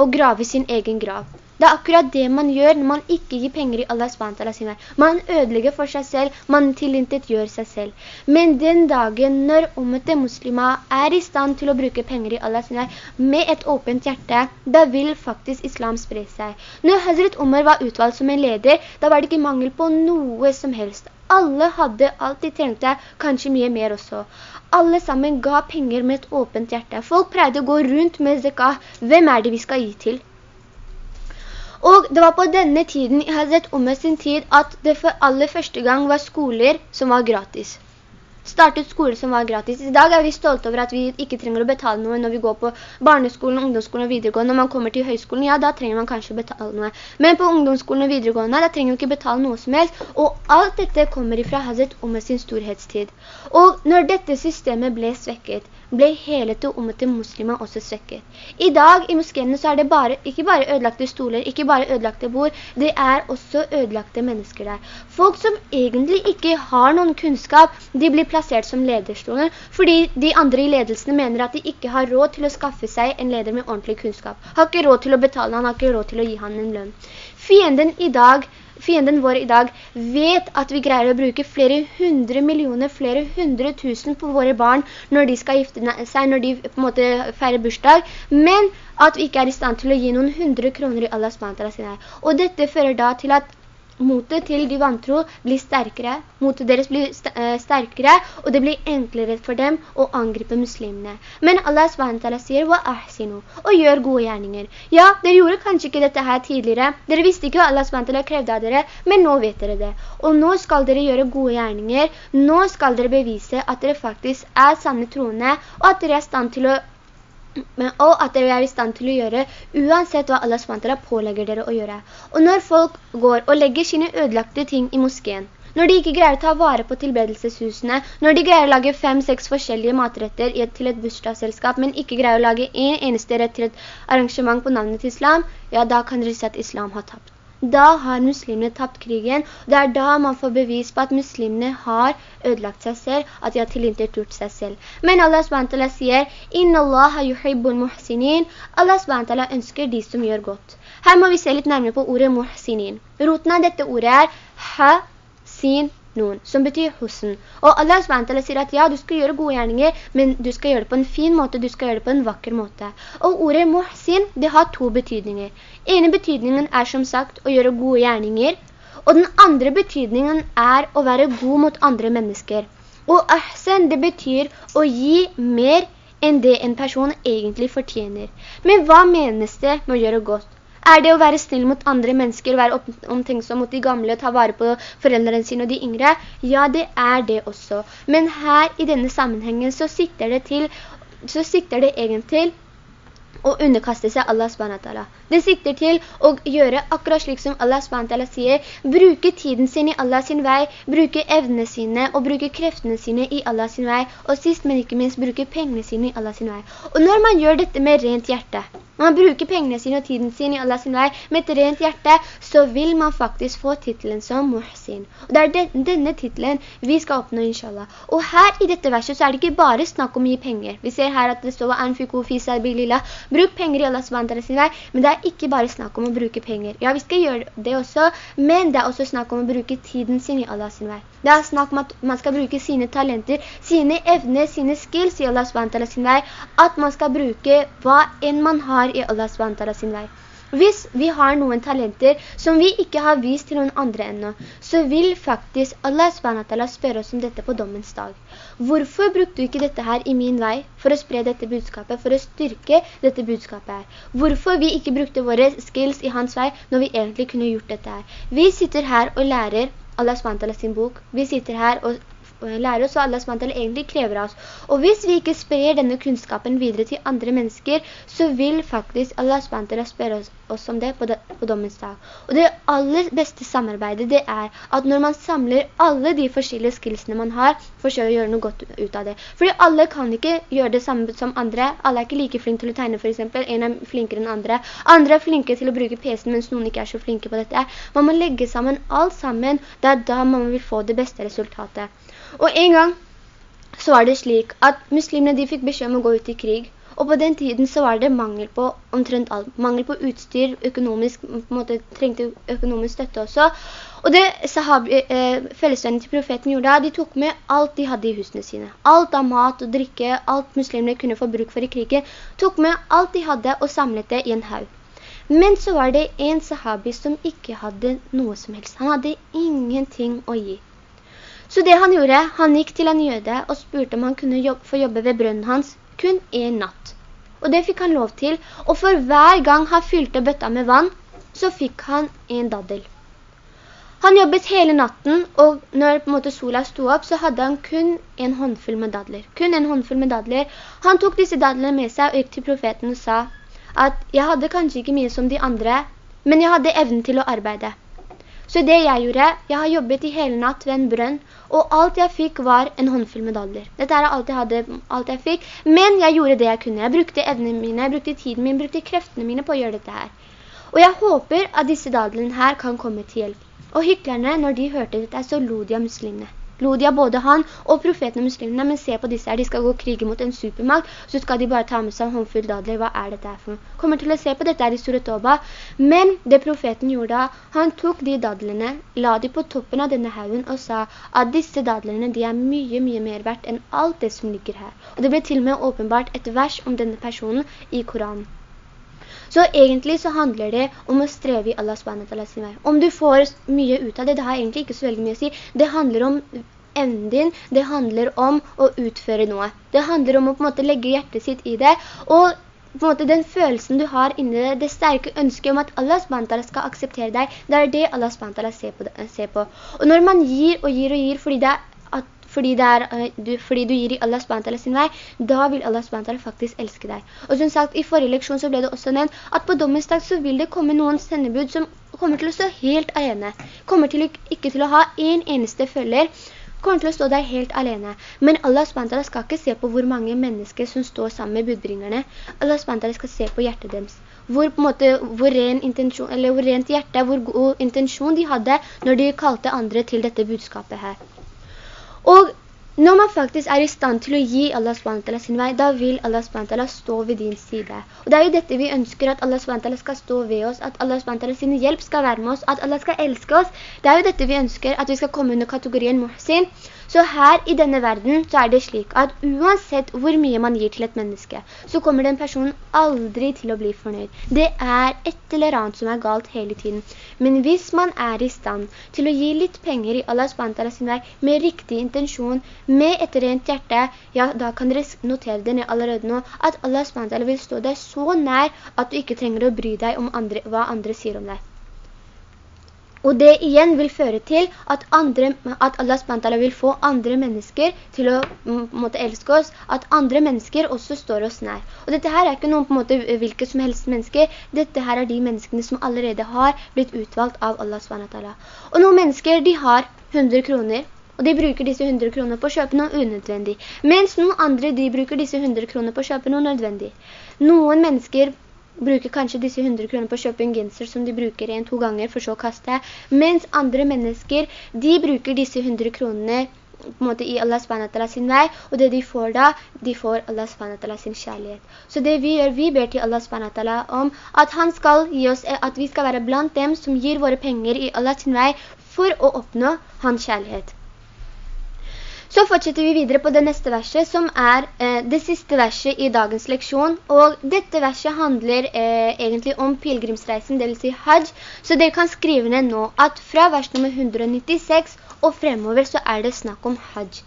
[SPEAKER 1] å grave sin egen grav. Det er akkurat det man gjør når man ikke gir penger i Allah SWT sin vei. Man ødelegger for seg selv, man tilintet gjør seg selv. Men den dagen når ommete muslimer er i stand til å bruke penger i Allah sin med et åpent hjerte, da vil faktisk islam spre seg. Når Hazret Omar var utvalgt som en leder, da var det ikke mangel på noe som helst. Alle hadde alt de trengte, kanskje mye mer også. Alle sammen ga penger med et åpent hjerte. Folk pleide å gå rundt med zekah. Hvem er det vi skal gi til? Og det var på denne tiden, i Hazret Umar sin tid, at det for aller første gang var skoler som var gratis. startet skoler som var gratis. I dag er vi stolte over at vi ikke trenger å betale noe når vi går på barneskolen, ungdomsskolen og videregående. Når man kommer til høyskolen, ja, da trenger man kanskje betale noe. Men på ungdomsskolen og videregående, da trenger man ikke betale noe som helst. Og alt dette kommer ifra Hazret Umar sin storhetstid. Og når dette systemet ble svekket, ble hele til ommet til muslimer også svekket. I dag i moskéene så er det bare, ikke bare ødelagte stoler, ikke bare ødelagte bord, det er også ødelagte mennesker der. Folk som egentlig ikke har noen kunnskap, de blir plassert som lederstoler, fordi de andre i ledelsene mener at de ikke har råd til å skaffe seg en leder med ordentlig kunnskap. Har ikke råd til å betale han, har ikke råd til å gi han en lønn. Fienden i dag fienden vår i dag vet at vi greier å bruke flere hundre millioner, flere hundre tusen på våre barn når de skal gifte seg, når de på en måte feirer bursdag, men at vi ikke er i stand til å gi noen hundre kroner i Allahs sine. Og dette fører da til at motet til de vantro blir sterkere, motet deres blir eh, sterkere, og det blir enklere for dem å angripe muslimene. Men Allah SWT sier, «Wa ahsinu», og gjør gode gjerninger. Ja, dere gjorde kanskje ikke dette her tidligere. Dere visste ikke hva Allah SWT krevde av dere, men nå vet dere det. Og nå skal dere gjøre gode gjerninger. Nå skal dere bevise at dere faktisk er sanne troende, og at dere er stand til å og at dere er i stand til å gjøre uansett hva Allah SWT pålegger dere å gjøre. Og når folk går og legger sine ødelagte ting i moskeen, når de ikke greier å ta vare på tilbedelseshusene, når de greier å lage fem-seks forskjellige matretter til et bursdagsselskap, men ikke greier å lage en eneste rett til et arrangement på navnet til islam, ja, da kan dere si at islam har tapt da har muslimene tapt krigen. Det er da man får bevis på at muslimene har ødelagt seg selv, at de har tilintet seg selv. Men Allah SWT sier, «Inna Allah yuhibbul muhsinin». Allah SWT ønsker de som gjør godt. Her må vi se litt nærmere på ordet muhsinin. Roten av dette ordet er ha, sin, noen, som betyr husen. Og Allah SWT sier at ja, du skal gjøre gode gjerninger, men du skal gjøre det på en fin måte, du skal gjøre det på en vakker måte. Og ordet muhsin, det har to betydninger. Ene betydningen er som sagt å gjøre gode gjerninger, og den andre betydningen er å være god mot andre mennesker. Og ahsen, det betyr å gi mer enn det en person egentlig fortjener. Men hva menes det med å gjøre godt? Er det å være snill mot andre mennesker, være omtenksom mot de gamle, ta vare på foreldrene sine og de yngre? Ja, det er det også. Men her i denne sammenhengen så sikter det til, så sikter det egentlig til å underkaste seg Allah SWT. Det sikter til å gjøre akkurat slik som Allah SWT sier, bruke tiden sin i Allah sin vei, bruke evnene sine og bruke kreftene sine i Allah sin vei, og sist, men ikke minst, bruke pengene sine i Allah sin vei. Og når man gjør dette med rent hjerte, man bruker pengene sine og tiden sin i Allah sin vei med et rent hjerte, så vil man faktisk få titelen som muhsin. Og det er denne titelen vi skal oppnå, inshallah. Og her i dette verset så er det ikke bare snakk om å gi penger. Vi ser her at det står «Anfiku fisa bilillah». Bruk penger i Allah sin vei, men det er ikke bare snakk om å bruke penger. Ja, vi skal gjøre det også, men det er også snakk om å bruke tiden sin i Allahs vei. Det er snakk om at man skal bruke sine talenter, sine evner, sine skills i Allah sin vei, at man skal bruke hva enn man har i Allah sin vei. Hvis vi har noen talenter som vi ikke har vist til noen andre ennå, så vil faktisk Allah spørre oss om dette på dommens dag. Hvorfor brukte du ikke dette her i min vei for å spre dette budskapet, for å styrke dette budskapet her? Hvorfor vi ikke brukte våre skills i hans vei når vi egentlig kunne gjort dette her? Vi sitter her og lærer Allah SWT sin bok. Vi sitter her og lærer oss hva Allah SWT egentlig krever oss. Og hvis vi ikke sprer denne kunnskapen videre til andre mennesker, så vil faktisk Allah SWT spørre oss, oss om det på, de, på, dommens dag. Og det aller beste samarbeidet det er at når man samler alle de forskjellige skillsene man har, forsøker å gjøre noe godt ut av det. Fordi alle kan ikke gjøre det samme som andre. Alle er ikke like flinke til å tegne for eksempel. En er flinkere enn andre. Andre er flinke til å bruke PC-en, mens noen ikke er så flinke på dette. Man må legge sammen alt sammen. Det er da man vil få det beste resultatet. Og en gang så var det slik at muslimene de fikk beskjed om å gå ut i krig. Og på den tiden så var det mangel på omtrent alt. Mangel på utstyr, økonomisk, på en måte trengte økonomisk støtte også. Og det eh, fellesvennene til profeten gjorde da, de tok med alt de hadde i husene sine. Alt av mat og drikke, alt muslimene kunne få bruk for i krigen, tok med alt de hadde og samlet det i en haug. Men så var det en sahabi som ikke hadde noe som helst. Han hadde ingenting å gi. Så det han gjorde, han gikk til en jøde og spurte om han kunne jobbe, få jobbe ved brønnen hans kun en natt. Og det fikk han lov til, og for hver gang han fylte bøtta med vann, så fikk han en daddel. Han jobbet hele natten, og når måte, sola sto opp, så hadde han kun en håndfull med dadler. Kun en håndfull med dadler. Han tok disse dadlene med seg og gikk til profeten og sa at jeg hadde kanskje ikke mye som de andre, men jeg hadde evnen til å arbeide. Så det jeg gjorde, jeg har jobbet i hele natt ved en brønn, og alt jeg fikk var en håndfull medaljer. Dette er alt jeg hadde, alt jeg fikk, men jeg gjorde det jeg kunne. Jeg brukte evnene mine, jeg brukte tiden min, jeg brukte kreftene mine på å gjøre dette her. Og jeg håper at disse dadlene her kan komme til hjelp. Og hyklerne, når de hørte dette, så lo de av muslimene. Lodia både han og profeten og muslimene, men se på disse her, de skal gå og krige mot en supermakt, så skal de bare ta med seg en håndfull dadler. Hva er dette her for noe? Kommer til å se på dette her i Suratoba, men det profeten gjorde da, han tok de dadlene, la de på toppen av denne haugen og sa at disse dadlene, de er mye, mye mer verdt enn alt det som ligger her. Og det ble til og med åpenbart et vers om denne personen i Koranen. Så egentlig så handler det om å streve i Allah SWT sin vei. Om du får mye ut av det, det har egentlig ikke så veldig mye å si. Det handler om evnen din, det handler om å utføre noe. Det handler om å på en måte legge hjertet sitt i det, og på en måte den følelsen du har inni deg, det sterke ønsket om at Allah SWT skal akseptere deg, det er det Allah SWT ser ser på. Og når man gir og gir og gir fordi det er fordi, er, uh, du, fordi du gir i Allah SWT sin vei, da vil Allah SWT faktisk elske deg. Og som sagt, i forrige leksjon så ble det også nevnt at på dommens dag så vil det komme noen sendebud som kommer til å stå helt alene. Kommer til ikke til å ha en eneste følger, kommer til å stå der helt alene. Men Allah SWT skal ikke se på hvor mange mennesker som står sammen med budbringerne. Allah SWT skal se på hjertet deres. Hvor, på måte, hvor, ren hvor rent hjerte, hvor god intensjon de hadde når de kalte andre til dette budskapet her. Og når man faktisk er i stand til å gi Allah SWT sin vei, da vil Allah SWT stå ved din side. Og det er jo dette vi ønsker, at Allah SWT skal stå ved oss, at Allah SWT sin hjelp skal være med oss, at Allah skal elske oss. Det er jo dette vi ønsker, at vi skal komme under kategorien muhsin, så her i denne verden så er det slik at uansett hvor mye man gir til et menneske, så kommer den personen aldri til å bli fornøyd. Det er et eller annet som er galt hele tiden. Men hvis man er i stand til å gi litt penger i Allah SWT sin vei med riktig intensjon, med et rent hjerte, ja, da kan dere notere det ned allerede nå, at Allah SWT vil stå deg så nær at du ikke trenger å bry deg om andre, hva andre sier om deg. Og det igjen vil føre til at, andre, at Allah SWT vil få andre mennesker til å måte, elske oss, at andre mennesker også står oss nær. Og dette her er ikke noen på en måte hvilke som helst mennesker, dette her er de menneskene som allerede har blitt utvalgt av Allah SWT. Og noen mennesker, de har 100 kroner, og de bruker disse 100 kroner på å kjøpe noe unødvendig. Mens noen andre, de bruker disse 100 kroner på å kjøpe noe nødvendig. Noen mennesker bruker kanskje disse 100 kroner på å kjøpe en genser som de bruker en to ganger for så å kaste, mens andre mennesker, de bruker disse 100 kronene på en måte i Allah SWT sin vei, og det de får da, de får Allah SWT sin kjærlighet. Så det vi gjør, vi ber til Allah SWT om at han skal gi oss, at vi skal være blant dem som gir våre penger i Allah sin vei for å oppnå hans kjærlighet. Så fortsetter vi videre på det neste verset, som er eh, det siste verset i dagens leksjon. Og dette verset handler eh, egentlig om pilgrimsreisen, det vil si hajj. Så dere kan skrive ned nå at fra vers nummer 196 og fremover så er det snakk om hajj.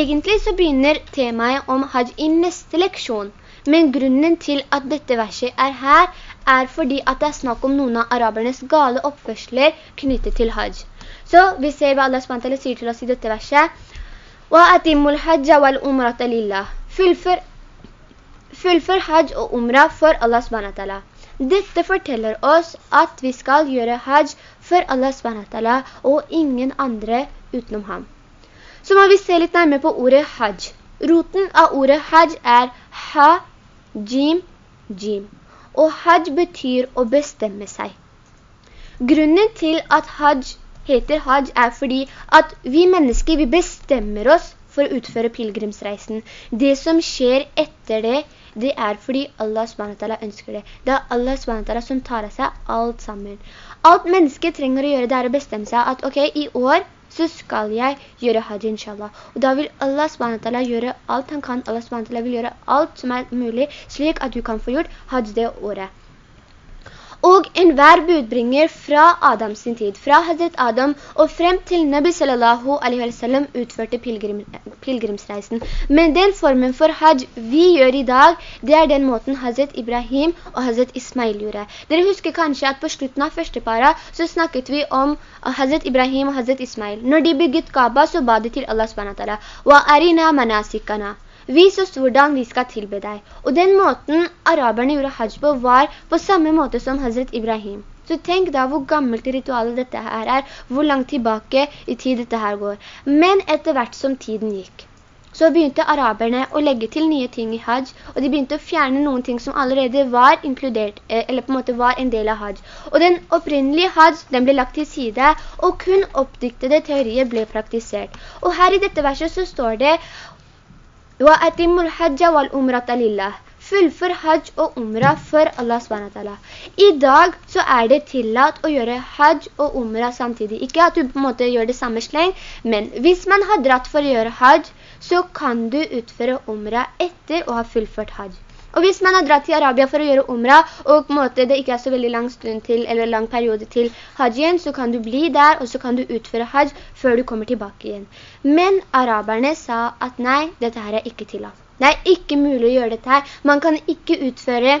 [SPEAKER 1] Egentlig så begynner temaet om hajj i neste leksjon. Men grunnen til at dette verset er her, er fordi at det er snakk om noen av arabernes gale oppførsler knyttet til hajj. Så vi ser hva Allah sier til oss i dette verset. وَأَتِمُّ الْحَجَّ وَالْأُمْرَةَ لِلَّهِ Fullfør, fullfør hajj og umrah for Allah SWT. Dette forteller oss at vi skal gjøre hajj for Allah SWT og ingen andre utenom ham. Så må vi se litt nærmere på ordet hajj. Roten av ordet hajj er ha, jim, jim. Og hajj betyr å bestemme seg. Grunnen til at hajj heter hajj er fordi at vi mennesker, vi bestemmer oss for å utføre pilgrimsreisen. Det som skjer etter det, det er fordi Allah SWT ønsker det. Det er Allah SWT som tar av seg alt sammen. Alt mennesket trenger å gjøre det er å bestemme seg at ok, i år så skal jeg gjøre hajj inshallah. Og da vil Allah SWT gjøre alt han kan. Allah SWT vil gjøre alt som er mulig, slik at du kan få gjort hajj det året. Og enhver budbringer fra Adams tid, fra Hazret Adam og frem til Nabi sallallahu alaihi wa sallam utførte pilgrim, pilgrimsreisen. Men den formen for hajj vi gjør i dag, det er den måten Hazret Ibrahim og Hazret Ismail gjorde. Dere husker kanskje at på slutten av første para så snakket vi om Hazret Ibrahim og Hazret Ismail. Når de bygget Kaaba så ba de til Allah subhanahu wa arina manasikana. Vis oss hvordan vi skal tilbe deg. Og den måten araberne gjorde hajj på var på samme måte som Hazret Ibrahim. Så tenk da hvor gammelt ritualet dette her er, hvor langt tilbake i tid dette her går. Men etter hvert som tiden gikk, så begynte araberne å legge til nye ting i hajj, og de begynte å fjerne noen ting som allerede var inkludert, eh, eller på en måte var en del av hajj. Og den opprinnelige hajj, den ble lagt til side, og kun oppdiktede teorier ble praktisert. Og her i dette verset så står det وَأَتِمُّ الْحَجَّ وَالْأُمْرَةَ لِلَّهِ Fullfør hajj og umra for Allah SWT. I dag så er det tillatt å gjøre hajj og umra samtidig. Ikke at du på en måte gjør det samme sleng, men hvis man har dratt for å gjøre hajj, så kan du utføre umra etter å ha fullført hajj. Og hvis man har dratt til Arabia for å gjøre umra, og på en måte det ikke er så veldig lang stund til, eller lang periode til hajjen, så kan du bli der, og så kan du utføre hajj før du kommer tilbake igjen. Men araberne sa at nei, dette her er ikke tillatt. Det er ikke mulig å gjøre dette her. Man kan ikke utføre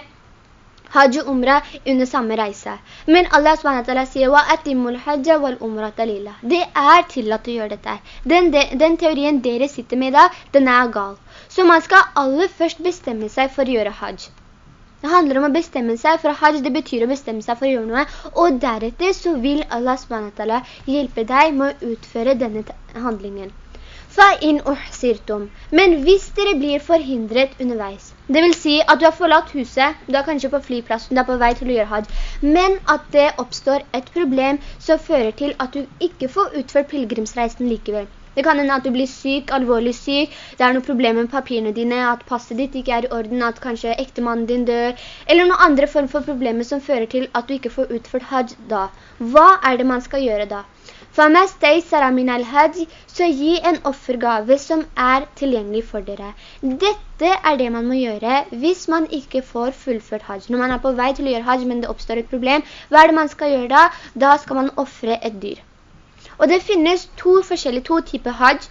[SPEAKER 1] hajj og umra under samme reise. Men Allah SWT sier «Wa'atimul hajja wal umrata lillah». Det er tillatt å gjøre dette. Den, den teorien dere sitter med da, den er gal. Så man skal aller først bestemme seg for å gjøre hajj. Det handler om å bestemme seg for hajj, det betyr å bestemme seg for å gjøre noe, og deretter så vil Allah SWT hjelpe deg med å utføre denne handlingen. فَإِنْ أُحْسِرْتُمْ Men hvis dere blir forhindret underveis, det vil si at du har forlatt huset, du er kanskje på flyplassen, du er på vei til å gjøre hajj, men at det oppstår et problem som fører til at du ikke får utført pilgrimsreisen likevel. Det kan hende at du blir syk, alvorlig syk, det er noen problemer med papirene dine, at passet ditt ikke er i orden, at kanskje ektemannen din dør, eller noen andre form for problemer som fører til at du ikke får utført hajj da. Hva er det man skal gjøre da? Så gi en offergave som er tilgjengelig for dere. Dette er det man må gjøre hvis man ikke får fullført hajj. Når man er på vei til å gjøre hajj, men det oppstår et problem, hva er det man skal gjøre da? Da skal man offre et dyr. Og det finnes to forskjellige, to typer hajj.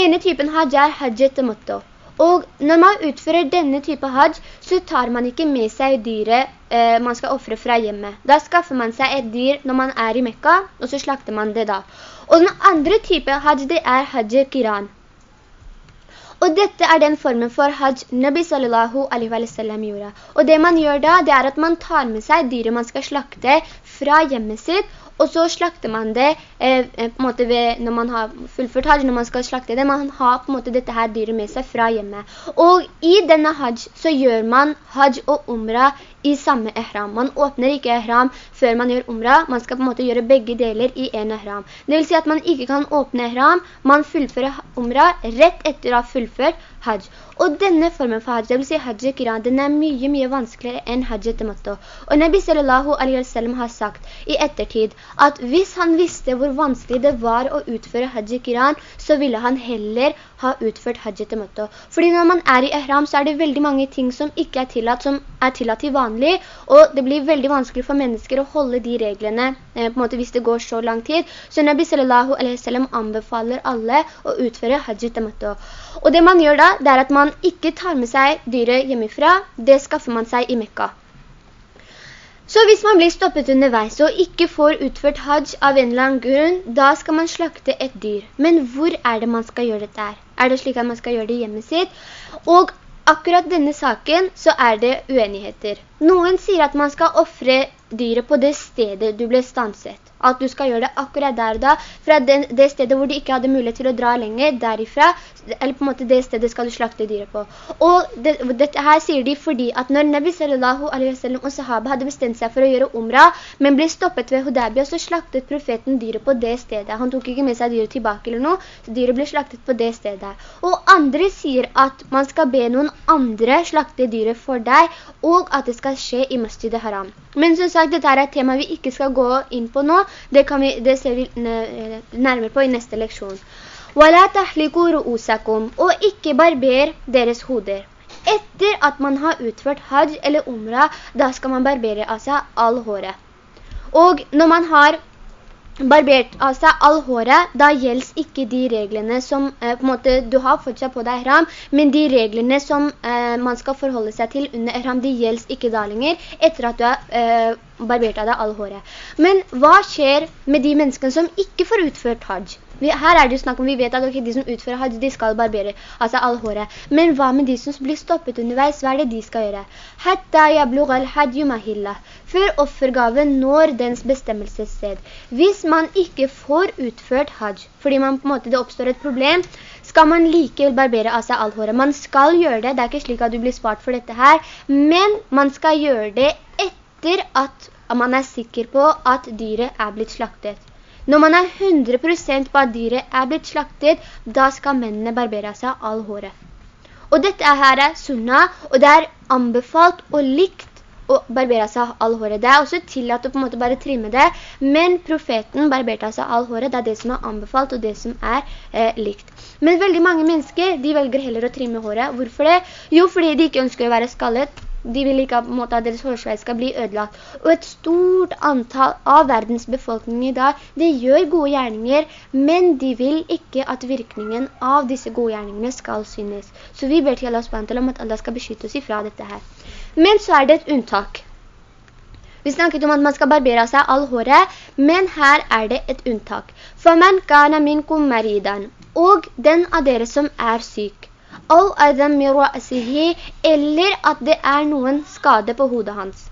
[SPEAKER 1] Ene typen hajj er hajj etter motto. Og når man utfører denne type hajj, så tar man ikke med seg dyret eh, man skal offre fra hjemmet. Da skaffer man seg et dyr når man er i Mekka, og så slakter man det da. Og den andre type hajj, det er hajj kiran. Og dette er den formen for hajj Nabi sallallahu alaihi wa sallam gjorde. Og det man gjør da, det er at man tar med seg dyret man skal slakte fra hjemmet sitt, og så slakter man det eh, eh, på ved, når man har fullført hajj, når man skal slakte det. Man har på en måte dette her dyret med seg fra hjemmet. Og i denne hajj så gjør man hajj og umra i samme ihram. Man åpner ikke ihram før man gjør umra. Man skal på en måte gjøre begge deler i en ihram. Det vil si at man ikke kan åpne ihram. Man fullfører umra rett etter å ha fullført hajj. Og denne formen for hajj, det vil si hajj kiran, den er mye, mye vanskeligere enn hajj tamattu. Og Nabi sallallahu alaihi wa sallam har sagt i ettertid at hvis han visste hvor vanskelig det var å utføre hajj kiran, så ville han heller ha utført hajj møtto. Fordi når man er i ihram, så er det veldig mange ting som ikke er tillatt, som er tillatt til vanlig og det blir veldig vanskelig for mennesker å holde de reglene eh, på en måte hvis det går så lang tid. Så Nabi sallallahu alaihi wasallam anbefaler alle å utføre hajj møtto. Og det man gjør da, det er at man ikke tar med seg dyret hjemmefra, det skaffer man seg i Mekka. Så hvis man blir stoppet underveis og ikke får utført hajj av en eller annen grunn, da skal man slakte et dyr. Men hvor er det man skal gjøre dette her? Er det slik at man skal gjøre det hjemmet sitt? Og akkurat denne saken så er det uenigheter. Noen sier at man skal offre dyret på det stedet du ble stanset at du skal gjøre det akkurat der da, fra den, det stedet hvor de ikke hadde mulighet til å dra lenger, derifra, eller på en måte det stedet skal du slakte dyret på. Og det, dette her sier de fordi at når Nabi sallallahu alaihi wa sallam og sahaba hadde bestemt seg for å gjøre umra, men ble stoppet ved Hudabia, så slaktet profeten dyret på det stedet. Han tok ikke med seg dyret tilbake eller noe, så dyret ble slaktet på det stedet. Og andre sier at man skal be noen andre slakte dyret for deg, og at det skal skje i Masjid haram. Men som sagt, dette er et tema vi ikke skal gå inn på nå, det, vi, det ser vi nærmere på i neste leksjon. Og ikke barber deres hoder. etter at man har utført hajj eller umra, da skal man barbere av seg all håret. Og når man har barbert av seg all håret, da gjelds ikke de reglene som, eh, på en måte, du har fortsatt på deg ihram, men de reglene som eh, man skal forholde seg til under ihram, de gjelds ikke da lenger, etter at du har eh, barbert av deg all håret. Men hva skjer med de menneskene som ikke får utført hajj? Vi, her er det jo snakk om, vi vet at okay, de som utfører hajj, de skal barbere, altså all håret. Men hva med de som blir stoppet underveis? Hva er det de skal gjøre? Hatta yablugh al-hajju. Før offergaven når dens bestemmelsessted. Hvis man ikke får utført hajj, fordi man måte det oppstår et problem, skal man likevel barbere av seg all håret. Man skal gjøre det, det er ikke slik at du blir spart for dette her, men man skal gjøre det etter at man er sikker på at dyret er blitt slaktet. Når man er 100% på at dyret er blitt slaktet, da skal mennene barbere seg all håret. Og dette her er sunna, og det er anbefalt og likt å barbere seg all håret. Det er også tillatt å på en måte bare trimme det, men profeten barberte seg all håret. Det er det som er anbefalt, og det som er eh, likt. Men veldig mange mennesker, de velger heller å trimme håret. Hvorfor det? Jo, fordi de ikke ønsker å være skallet de vil ikke at deres hårsveis skal bli ødelagt. Og et stort antall av verdens befolkning i dag, de gjør gode gjerninger, men de vil ikke at virkningen av disse gode gjerningene skal synes. Så vi ber til Allah SWT om at Allah skal beskytte oss ifra dette her. Men så er det et unntak. Vi snakket om at man skal barbere seg all håret, men her er det et unntak. For man kana minkum maridan, og den av dere som er syk eller at det er noen skade på hodet hans.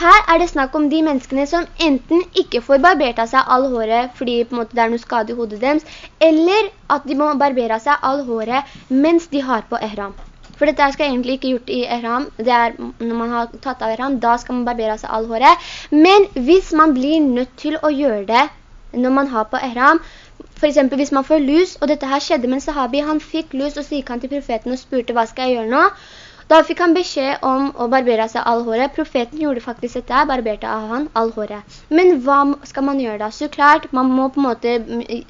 [SPEAKER 1] Her er det snakk om de menneskene som enten ikke får barbert av seg all håret fordi det er noe skade i hodet deres, eller at de må barbere av seg all håret mens de har på ehram. For dette skal egentlig ikke gjort i ehram, det er når man har tatt av ehram, da skal man barbere av seg all håret. Men hvis man blir nødt til å gjøre det når man har på ehram, for eksempel hvis man får lus, og dette her skjedde med en sahabi, han fikk lus, og så gikk han til profeten og spurte, hva skal jeg gjøre nå? Da fikk han beskjed om å barbere seg all håret. Profeten gjorde faktisk dette, barberte av han all håret. Men hva skal man gjøre da? Så klart, man må på en måte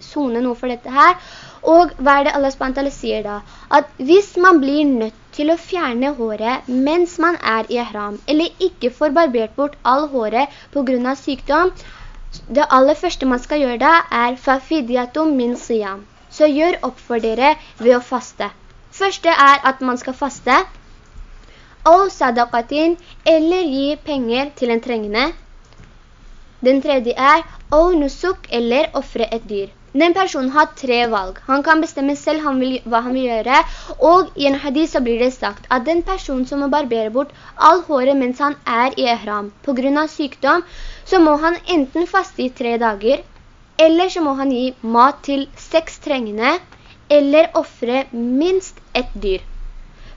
[SPEAKER 1] zone noe for dette her. Og hva er det Allah SWT sier da? At hvis man blir nødt til å fjerne håret mens man er i ihram, eller ikke får barbert bort all håret på grunn av sykdom, det aller første man skal gjøre da er «Fafidiatum min siyam». Så gjør opp for dere ved å faste. Første er at man skal faste, og sadaqatin, eller gi penger til en trengende. Den tredje er og nusuk, eller offre et dyr. Den personen har tre valg. Han kan bestemme selv han vil, hva han vil gjøre, og i en hadith så blir det sagt at den personen som må barbere bort all håret mens han er i ihram på grunn av sykdom, så må han enten faste i tre dager, eller så må han gi mat til seks trengende, eller offre minst et dyr.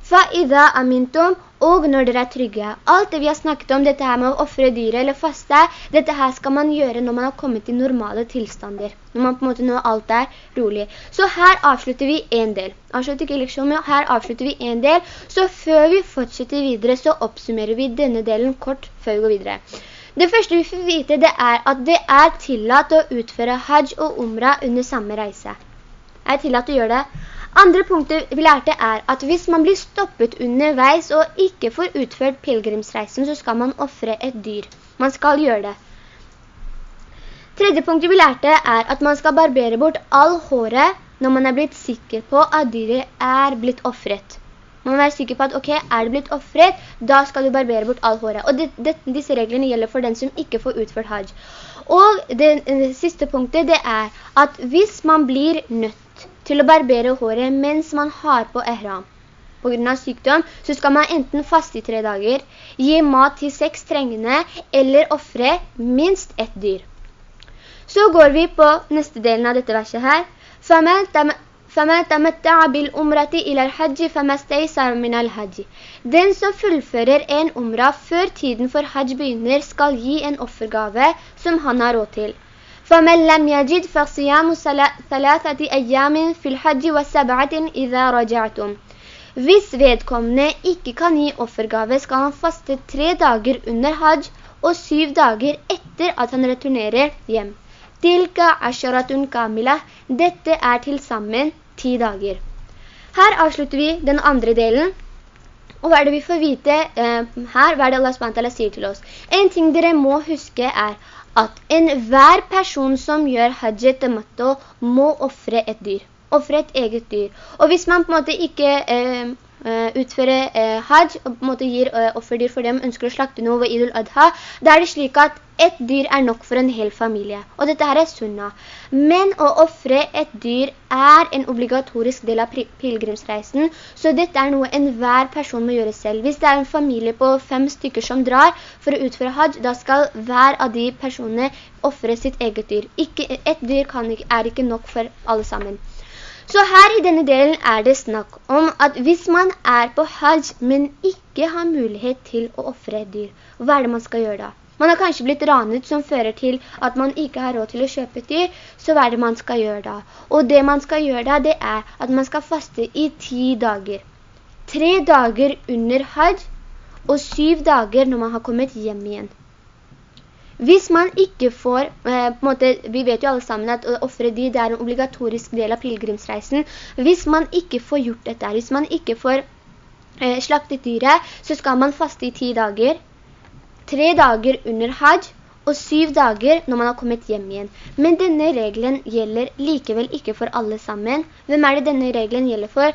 [SPEAKER 1] Fa'ida amintum, og når dere er trygge. Alt det vi har snakket om, dette her med å offre dyret eller faste, dette her skal man gjøre når man har kommet i normale tilstander. Når man på en måte når alt er rolig. Så her avslutter vi en del. Avslutter ikke leksjonen, men her avslutter vi en del. Så før vi fortsetter videre, så oppsummerer vi denne delen kort før vi går videre. Det første vi får vite det er at det er tillatt å utføre hajj og umra under samme reise. Det Er tillatt å gjøre det? Andre punktet vi lærte er at hvis man blir stoppet underveis og ikke får utført pilgrimsreisen, så skal man offre et dyr. Man skal gjøre det. Tredje punktet vi lærte er at man skal barbere bort all håret når man er blitt sikker på at dyret er blitt offret. Man må være sikker på at, ok, er det blitt offret, da skal du barbere bort all håret. Og det, det, disse reglene gjelder for den som ikke får utført hajj. Og det, det siste punktet, det er at hvis man blir nødt til å barbere håret mens man har på ehram. På grunn av sykdom så skal man enten faste i tre dager, gi mat til seks trengende eller offre minst ett dyr. Så går vi på neste delen av dette verset her. Den som fullfører en umra før tiden for hajj begynner, skal gi en offergave som han har råd til. فمن لم يجد فصيام ثلاثة أيام في الحج وسبعة إذا رجعتم Hvis vedkommende ikke kan gi offergave, skal han faste tre dager under hajj og syv dager etter at han returnerer hjem. Tilka asharatun kamila. Dette er til sammen ti dager. Her avslutter vi den andre delen. Og hva er det vi får vite eh, her? Hva er det Allah SWT sier til oss? En ting dere må huske er at enhver person som gjør hajjet matto, må offre et dyr. Offre et eget dyr. Og hvis man på en måte ikke eh, utføre uh, hajj, og på en måte gir uh, offerdyr for dem, ønsker å slakte noe ved Idul Adha, da er det slik at et dyr er nok for en hel familie. Og dette her er sunna. Men å offre et dyr er en obligatorisk del av pilgrimsreisen, så dette er noe enhver person må gjøre selv. Hvis det er en familie på fem stykker som drar for å utføre hajj, da skal hver av de personene offre sitt eget dyr. Ikke, et dyr ikke, er ikke nok for alle sammen. Så her i denne delen er det snakk om at hvis man er på hajj, men ikke har mulighet til å offre et dyr, hva er det man skal gjøre da? Man har kanskje blitt ranet som fører til at man ikke har råd til å kjøpe et dyr, så hva er det man skal gjøre da? Og det man skal gjøre da, det er at man skal faste i ti dager. Tre dager under hajj, og syv dager når man har kommet hjem igjen. Hvis man ikke får, eh, måte, vi vet jo alle sammen at å offre de, det er en obligatorisk del av pilgrimsreisen. Hvis man ikke får gjort dette, hvis man ikke får eh, slaktet dyret, så skal man faste i ti dager. Tre dager under hajj, og syv dager når man har kommet hjem igjen. Men denne regelen gjelder likevel ikke for alle sammen. Hvem er det denne regelen gjelder for?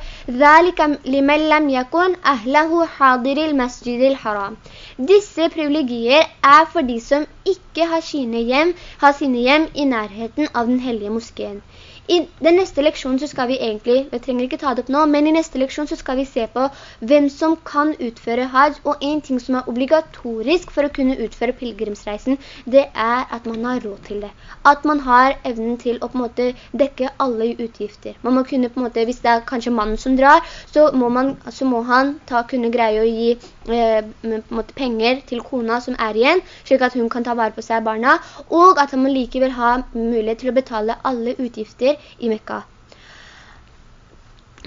[SPEAKER 1] Disse privilegier er for de som ikke har sine hjem, har sine hjem i nærheten av den hellige moskeen. I den neste leksjonen så skal vi egentlig, vi trenger ikke ta det opp nå, men i neste leksjon så skal vi se på hvem som kan utføre hajj, og en ting som er obligatorisk for å kunne utføre pilgrimsreisen, det er at man har råd til det. At man har evnen til å på en måte dekke alle utgifter. Man må kunne på en måte, hvis det er kanskje mannen som drar, så må, man, så må han ta, kunne greie å gi eh, penger til kona som er igjen, slik at hun kan ta vare på seg barna, og at han likevel ha mulighet til å betale alle utgifter i Mekka.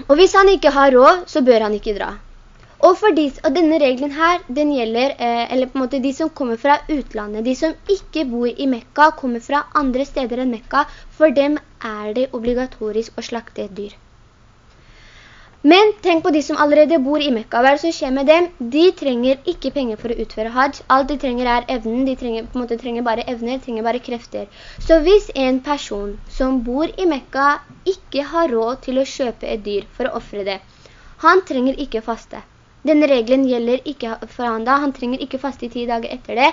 [SPEAKER 1] Og hvis han ikke har råd, så bør han ikke dra. Og, de, og denne reglen her, den gjelder, eh, eller på en måte de som kommer fra utlandet, de som ikke bor i Mekka, kommer fra andre steder enn Mekka, for dem er det obligatorisk å slakte et dyr. Men tenk på de som allerede bor i Mekka. Hva er det som skjer med dem? De trenger ikke penger for å utføre hajj. Alt de trenger er evnen. De trenger, på måte, trenger bare evner, trenger bare krefter. Så hvis en person som bor i Mekka ikke har råd til å kjøpe et dyr for å offre det, han trenger ikke faste. Denne regelen gjelder ikke for han da. Han trenger ikke faste i ti dager etter det.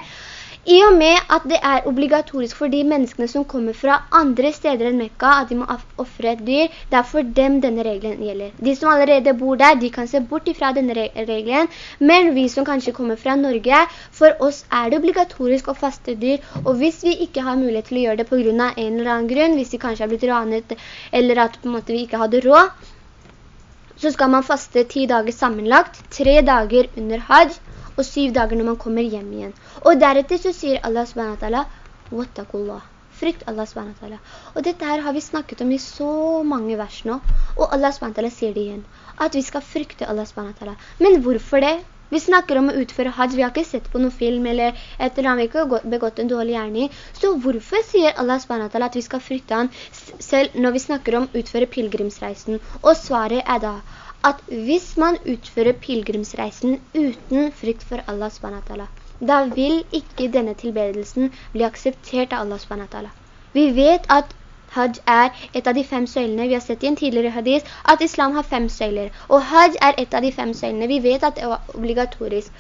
[SPEAKER 1] I og med at det er obligatorisk for de menneskene som kommer fra andre steder enn Mekka, at de må offre et dyr, det er for dem denne regelen gjelder. De som allerede bor der, de kan se bort ifra denne regelen, men vi som kanskje kommer fra Norge, for oss er det obligatorisk å faste dyr, og hvis vi ikke har mulighet til å gjøre det på grunn av en eller annen grunn, hvis de kanskje har blitt ranet, eller at vi ikke hadde råd, så skal man faste ti dager sammenlagt, tre dager under hajj, og syv dager når man kommer hjem igjen. Og deretter så sier Allah subhanahu «Wattakullah». Frykt Allah subhanahu Og dette her har vi snakket om i så mange vers nå. Og Allah subhanahu sier det igjen. At vi skal frykte Allah subhanahu Men hvorfor det? Vi snakker om å utføre hajj, vi har ikke sett på noen film eller et eller annet, vi har ikke begått en dårlig gjerning. Så hvorfor sier Allah SWT at vi skal frykte han selv når vi snakker om å utføre pilgrimsreisen? Og svaret er da at hvis man utfører pilgrimsreisen uten frykt for Allah SWT, da vil ikke denne tilbedelsen bli akseptert av Allah SWT. Vi vet at Hajj er et av de fem søylene. Vi har sett i en tidligere hadis at islam har fem søyler. Og hajj er et av de fem søylene. Vi vet at det er obligatorisk.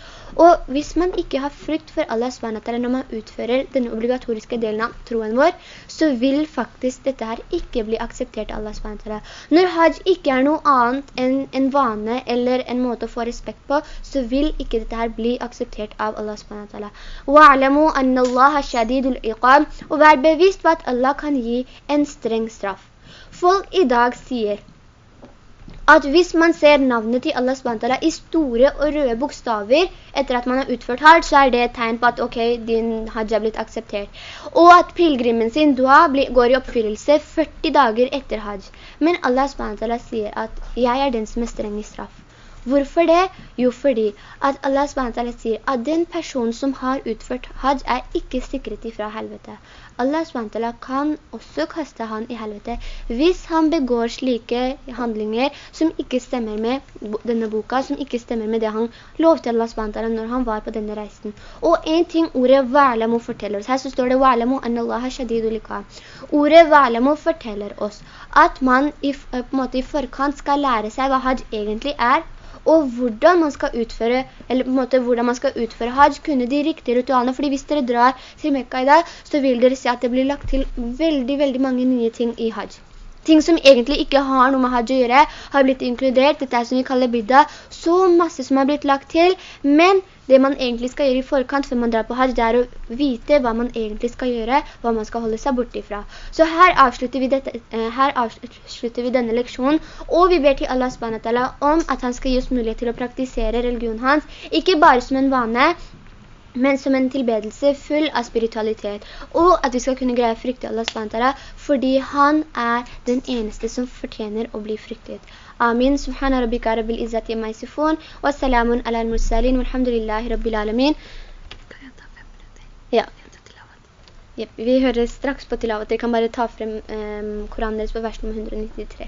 [SPEAKER 1] Og hvis man ikke har frykt for Allah SWT når man utfører den obligatoriske delen av troen vår, så vil faktisk dette her ikke bli akseptert av Allah SWT. Når hajj ikke er noe annet enn en vane eller en måte å få respekt på, så vil ikke dette her bli akseptert av Allah SWT. وَعْلَمُوا أَنَّ اللَّهَ شَدِيدُ الْإِقَامِ Og vær bevisst på at Allah kan gi en streng straff. Folk i dag sier at hvis man ser navnet til Allah SWT i store og røde bokstaver etter at man har utført hajj, så er det et tegn på at ok, din hajj er blitt akseptert. Og at pilgrimen sin dua går i oppfyllelse 40 dager etter hajj. Men Allah SWT sier at jeg er den som er streng i straff. Hvorfor det? Jo, fordi at Allah SWT sier at den personen som har utført hajj er ikke sikret ifra helvete. Allah SWT kan også kaste han i helvete hvis han begår slike handlinger som ikke stemmer med denne boka, som ikke stemmer med det han lovte Allah SWT når han var på denne reisen. Og en ting ordet «wa'lamu» forteller oss. Her så står det «wa'lamu anna Allah shadidu lika». Ordet «wa'lamu» forteller oss at man i, på en måte i forkant skal lære seg hva hajj egentlig er, og hvordan man skal utføre, eller på en måte hvordan man skal utføre hajj, kunne de riktige ritualene, fordi hvis dere drar til Mekka i dag, så vil dere se at det blir lagt til veldig, veldig mange nye ting i hajj. Ting som egentlig ikke har noe med hajj å gjøre, har blitt inkludert, dette er som vi kaller bidda, så masse som har blitt lagt til, men det man egentlig skal gjøre i forkant før man drar på hajj, det er å vite hva man egentlig skal gjøre, hva man skal holde seg bortifra. Så her avslutter, dette, eh, her avslutter vi denne leksjonen, og vi ber til Allah SWT om at han skal gi oss mulighet til å praktisere religionen hans, ikke bare som en vane, men som en tilbedelse full av spiritualitet. Og at vi skal kunne greie å frykte Allah SWT, fordi han er den eneste som fortjener å bli fryktet. آمين سبحان ربك رب العزة ما يصفون وسلام على المرسلين والحمد لله رب العالمين Ja. Yep. Vi hører straks på tilavet. Dere kan bare ta frem um, Koranen deres på vers nummer 193.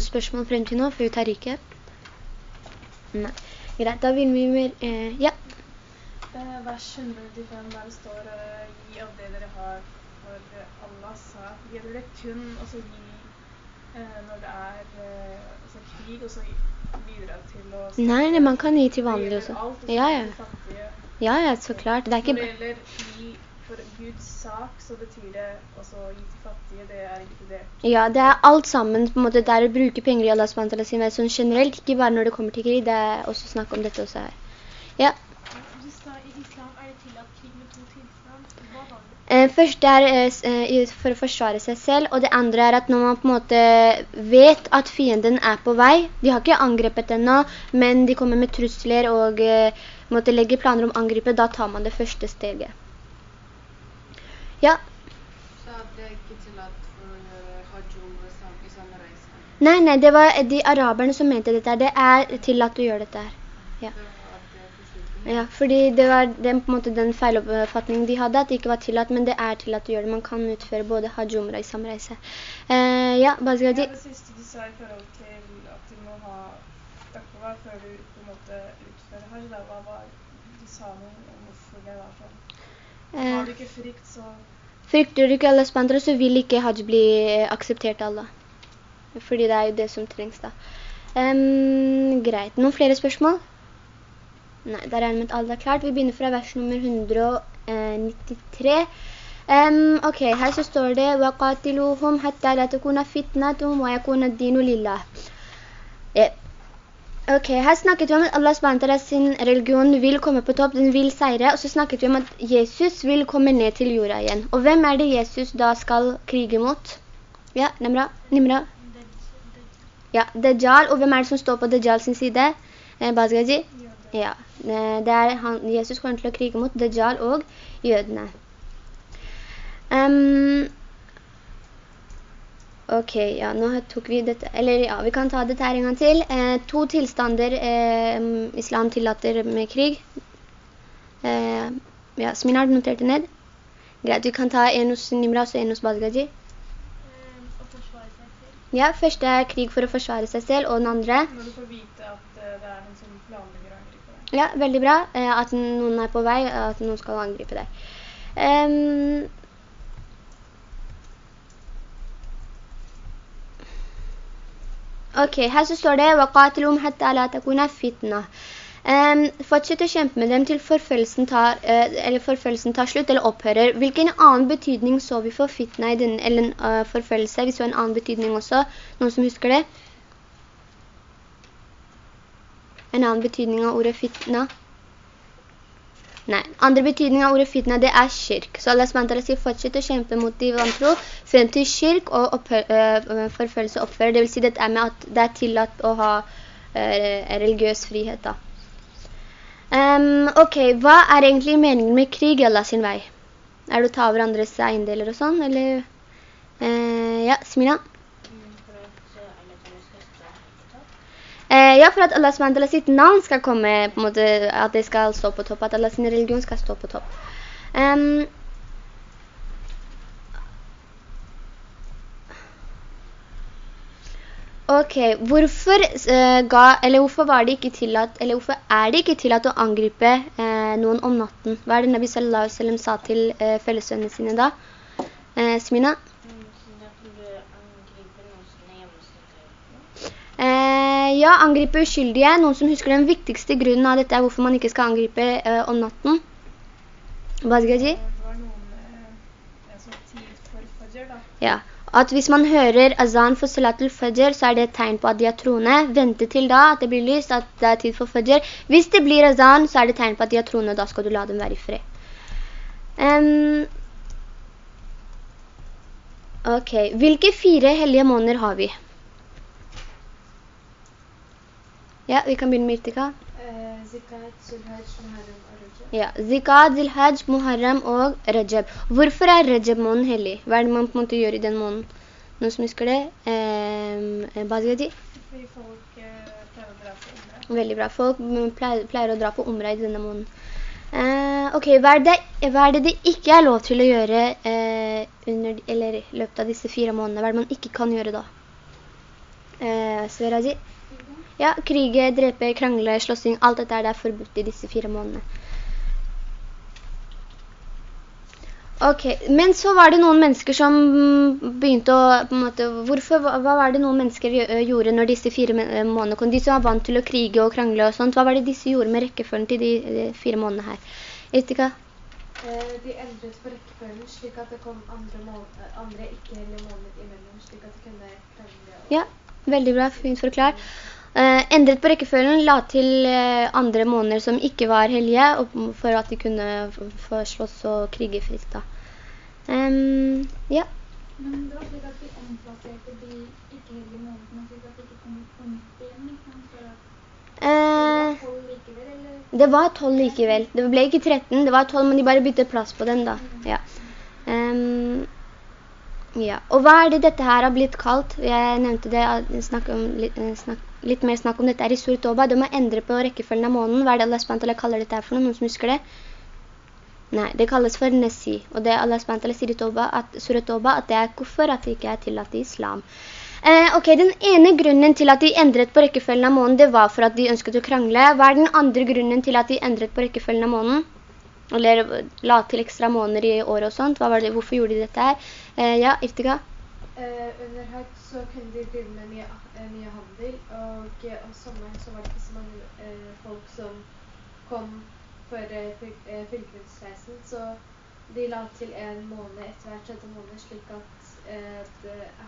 [SPEAKER 1] Noen spørsmål frem til nå, før vi tar ikke. Nei. Greit, da vil vi mer... Eh, ja.
[SPEAKER 2] Eh, vers 195 der det står uh, gi av det dere har for Allah sa. Gjelder det kun å gi eh, når det er eh, altså krig, og så bidra til å...
[SPEAKER 1] Nei, nei, man kan gi til vanlig også.
[SPEAKER 2] Alt, og
[SPEAKER 1] ja, ja. Ja, ja, så klart. Det er ikke...
[SPEAKER 2] Når det gjelder for sak, så betyr det også å gi til fattige, det er inkludert.
[SPEAKER 1] Ja, det er alt sammen, på en måte, det er å bruke penger i Allahs vantala sin vei, sånn generelt, ikke bare når det kommer til krig, det er også snakk om dette også her. Ja.
[SPEAKER 3] Du sa i islam er det tillatt krig med to tilstand. Hva var det?
[SPEAKER 1] Eh, først er eh, for å forsvare seg selv, og det andre er at når man på en måte vet at fienden er på vei, de har ikke angrepet ennå, men de kommer med trusler og eh, måtte legge planer om angrepet, da tar man det første steget. Ja.
[SPEAKER 4] Så det er ikke tillatt for gjøre hajj i samme reise?
[SPEAKER 1] Nei, nei, det var de araberne som mente dette. Det er tillatt å gjøre dette her. Ja. Ja, fordi det var den, på en måte, den feiloppfatningen de hadde, at det ikke var tillatt, men det er tillatt å gjøre det. Man kan utføre både hajj og umrah i samme reise. Uh, ja, Bazgadi.
[SPEAKER 2] Ja, det siste du sa i forhold til at du må ha takva før du på en måte utfører hajj, da, hva var de sa noe om hvorfor det var sånn.
[SPEAKER 1] Eh,
[SPEAKER 2] Har du ikke frykt, så
[SPEAKER 1] frykter du ikke Allah SWT, så vil ikke hajj bli akseptert av Allah. Fordi det er jo det som trengs da. Em, greit. Noen flere spørsmål? Nei, da regner jeg med at alle er klart. Vi begynner fra vers nummer 193. Em, ok, her så står det وَقَاتِلُوهُمْ حَتَّى لَا تَكُونَ فِتْنَةٌ وَيَكُونَ الدِّينُ لِلَّهِ Eh, Ok, her snakket vi om at Allah SWT sin religion vil komme på topp, den vil seire, og så snakket vi om at Jesus vil komme ned til jorda igjen. Og hvem er det Jesus da skal krige mot? Ja, Nimra? Nimra? Ja, Dajjal, og hvem er det som står på Dajjal sin side? Eh? Ja, eh, det er han, Jesus kommer til å krige mot Dajjal og jødene. Ehm, ok, ja, nå tok vi dette, eller ja, vi kan ta dette her en gang til. Eh, to tilstander eh, islam tillater med krig. Eh, ja, Sminar noterte ned. Greit, vi kan ta en hos Nimra og en hos Badgaji.
[SPEAKER 3] Eh.
[SPEAKER 1] Ja, første er krig for å forsvare seg selv, og den andre...
[SPEAKER 2] når du får vite at eh, det er noen som planlegger å angripe deg.
[SPEAKER 1] Ja, veldig bra eh, at noen er på vei, at noen skal angripe deg. Ehm, ok, her så står det «Waqatilum hatta la takuna fitna». Um, fortsett å kjempe med dem til forfølgelsen tar, uh, forfølgelsen tar slutt eller opphører. Hvilken annen betydning så vi for fitna i den, eller uh, forfølgelse? Vi så en annen betydning også. Noen som husker det? En annen betydning av ordet fitna? Nei, andre betydning av ordet fitna, det er kirk. Så Allah SWT sier fortsett å kjempe mot de vantro frem til kirk og opphør, øh, forfølgelse opphører. Det vil si dette med at det er tillatt å ha øh, religiøs frihet da. Um, ok, hva er egentlig meningen med krig i Allah sin vei? Er det å ta over andres eiendeler og sånn, eller? Eh, ja, Smina? Eh, ja, for at Allah SWT sitt navn skal komme, på en måte, at det skal stå på topp, at Allah sin religion skal stå på topp. Um, ok, hvorfor, uh, ga, hvorfor var det ikke tillatt, hvorfor er det ikke tillatt å angripe uh, noen om natten? Hva er det Nabi sallallahu alaihi sa til uh, fellesønnene sine da? Eh, Smina? Eh, ja, angripe uskyldige. Noen som husker den viktigste grunnen av dette er hvorfor man ikke skal angripe eh, om natten. Bazgaji?
[SPEAKER 2] Det var noen eh, en sånn tid for Fajr da.
[SPEAKER 1] Ja. At hvis man hører azan for salatul fajr, så er det et tegn på at de er troende. Vente til da, at det blir lyst, at det er tid for fajr. Hvis det blir azan, så er det tegn på at de er troende, da skal du la dem være i fred. Um, ok, hvilke fire hellige måneder har vi? Ja, vi kan begynne med Irtika.
[SPEAKER 4] Eh, Zikat.
[SPEAKER 1] Ja, Zikad, Zilhaj, Muharram og Rajab. Hvorfor er Rajab månen hellig? Hva er det man på en måte gjør i den månen? Noen som husker det? Eh, Bazgaji?
[SPEAKER 2] Fordi folk eh, pleier å dra på omre.
[SPEAKER 1] Veldig bra. Folk mm, pleier, pleier å dra på omre i denne måneden. Eh, ok, hva er, det, hva er det det ikke er lov til å gjøre eh, under, eller løpet av disse fire månedene? Hva er det man ikke kan gjøre da? Eh, Sveraji? Ja, krige, drepe, krangle, slåssing, alt dette er forbudt i disse fire månedene. Ok, men så var det noen mennesker som begynte å, på en måte, hvorfor, hva, hva var det noen mennesker gjorde når disse fire månedene kom? De som var vant til å krige og krangle og sånt, hva var det disse gjorde med rekkefølgen til de, de fire månedene her? Etika?
[SPEAKER 4] Eh, de endret på rekkefølgen slik at det kom andre, mål- eh, andre ikke hele måneder imellom, slik at de kunne krangle og
[SPEAKER 1] Ja, veldig bra, fint forklart. Eh, endret på rekkefølgen, la til eh, andre måneder som ikke var hellige, for at de kunne få slåss og krige fritt da. Um, ja.
[SPEAKER 3] Men det var slik at de omplasserte de ikke-hellige månedene, slik at de ikke kom nytt igjen, ikke sant? For at det
[SPEAKER 1] Eh,
[SPEAKER 3] var likevel, eller?
[SPEAKER 1] det var 12 likevel. Det ble ikke 13, det var 12, men de bare byttet plass på den da. Ja. Um, ja. Og hva er det dette her har blitt kalt? Jeg nevnte det, jeg snakk om, eh, snakk, litt mer snakk om dette er i Surat Toba. Det må endre på rekkefølgen av månen. Hva er det Allah SWT kaller dette for noe? Noen som husker det? Nei, det kalles for Nesi. Og det Allah SWT sier i Toba, Toba, at det er kuffer, at det ikke er tillatt i islam. Eh, ok, den ene grunnen til at de endret på rekkefølgen av månen, det var for at de ønsket å krangle. Hva er den andre grunnen til at de endret på rekkefølgen av månen? Eller la til ekstra måneder i år og sånt. Det, hvorfor gjorde de dette her? Eh, ja, Iftika?
[SPEAKER 4] Eh, under høyt så kunne de drive med mye, eh, mye handel, og eh, om sommeren så var det ikke så mange eh, folk som kom for pilgrimsreisen, så de la til en måned etter hver tredje måned, slik at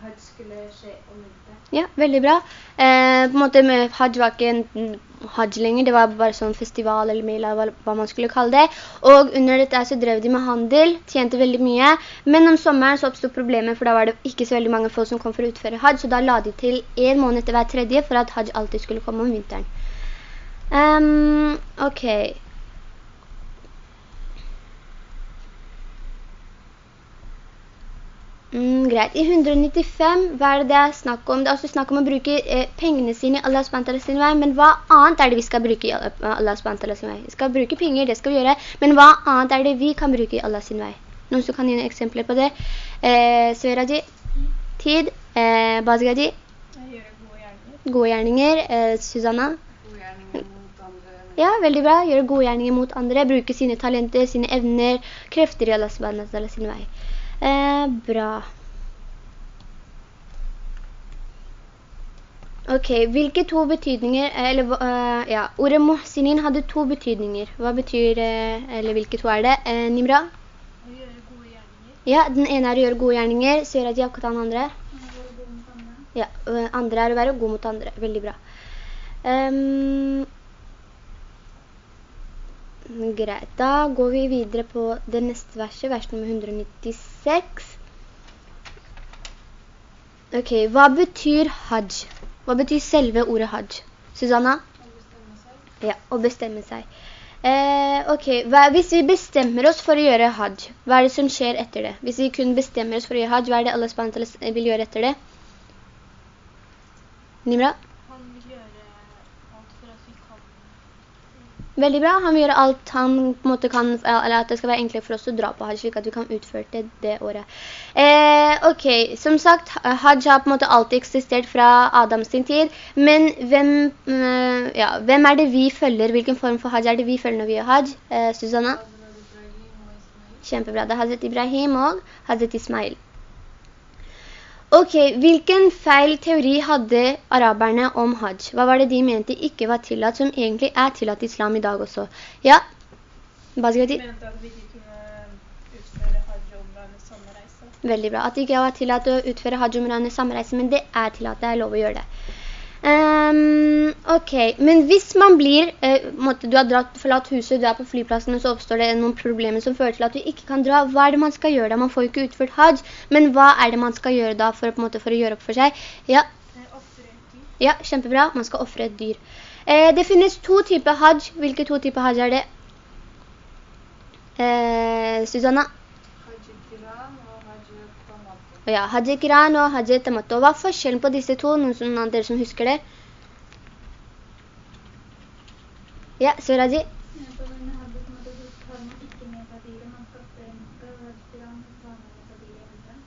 [SPEAKER 4] hajj skulle skje om vinteren.
[SPEAKER 1] Ja, veldig bra. Eh, på en måte med hajj var ikke en hajj lenger, det var bare sånn festival eller mila, hva man skulle kalle det. Og under dette så drev de med handel, tjente veldig mye. Men om sommeren så oppstod problemet, for da var det ikke så veldig mange folk som kom for å utføre hajj, så da la de til en måned etter hver tredje for at hajj alltid skulle komme om vinteren. Um, ok. Mm, greit. I 195, hva er det det er snakk om? Det er også snakk om å bruke eh, pengene sine i Allah SWT sin vei, men hva annet er det vi skal bruke i Allah SWT sin vei? Vi skal bruke penger, det skal vi gjøre, men hva annet er det vi kan bruke i Allah sin vei? Noen som kan gi noen eksempler på det? Eh, Sveraji? Tid? Eh, Bazgaji?
[SPEAKER 2] Gjøre gode gjerninger.
[SPEAKER 1] Gode gjerninger. Eh, Susanna?
[SPEAKER 5] Gode gjerninger mot andre.
[SPEAKER 1] Ja, veldig bra. Gjøre gode gjerninger mot andre. Bruke sine talenter, sine evner, krefter i Allah SWT sin vei. Eh, bra. Ok, hvilke to betydninger, eller uh, ja, ordet muhsinin hadde to betydninger. Hva betyr, uh, eller hvilke to er det? Uh, Nimra?
[SPEAKER 2] Å gjøre gode gjerninger.
[SPEAKER 1] Ja, den ene er å gjøre gode gjerninger. Sier at jeg kan ta den andre? Ja, andre er å være god mot andre. Veldig bra. Um, Greit, da går vi videre på det neste verset, vers nummer 196. Ok, hva betyr hajj? Hva betyr selve ordet hajj? Susanna? Ja, å bestemme seg. Eh, ok, hva, hvis vi bestemmer oss for å gjøre hajj, hva er det som skjer etter det? Hvis vi kun bestemmer oss for å gjøre hajj, hva er det Allah vil gjøre etter det? Nimra? Veldig bra. Han vil gjøre alt han på en måte kan, eller at det skal være enklere for oss å dra på hajj, slik at vi kan utføre det det året. Eh, ok, som sagt, hajj har på en måte alltid eksistert fra Adams sin tid, men hvem, øh, ja, hvem er det vi følger? Hvilken form for hajj er det vi følger når vi gjør hajj? Eh, Susanna? Kjempebra. Det er Hazret Ibrahim og Hazret Ismail. Ok, hvilken feil teori hadde araberne om hajj? Hva var det de mente ikke var tillatt, som egentlig er tillatt islam i dag også? Ja,
[SPEAKER 2] Basgati? De mente at vi ikke kunne utføre hajj og umrah samme reise.
[SPEAKER 1] Veldig bra. At det ikke var tillatt å utføre hajj og umrah samme reise, men det er tillatt, det er lov å gjøre det. Um, ok, men hvis man blir, uh, måtte, du har dratt, forlatt huset, du er på flyplassen, og så oppstår det noen problemer som fører til at du ikke kan dra, hva er det man skal gjøre da? Man får jo ikke utført hajj, men hva er det man skal gjøre da for, måte, for å gjøre opp for seg? Ja. Ja, kjempebra. Man skal offre et dyr. Uh, det finnes to typer hajj. Hvilke to typer hajj er det? Eh, Susanna? Ja, Hajj Kiran og Hajj Tamato. Hva er forskjellen på disse to? Noen av dere som husker det? Ja, Suraji? Ja,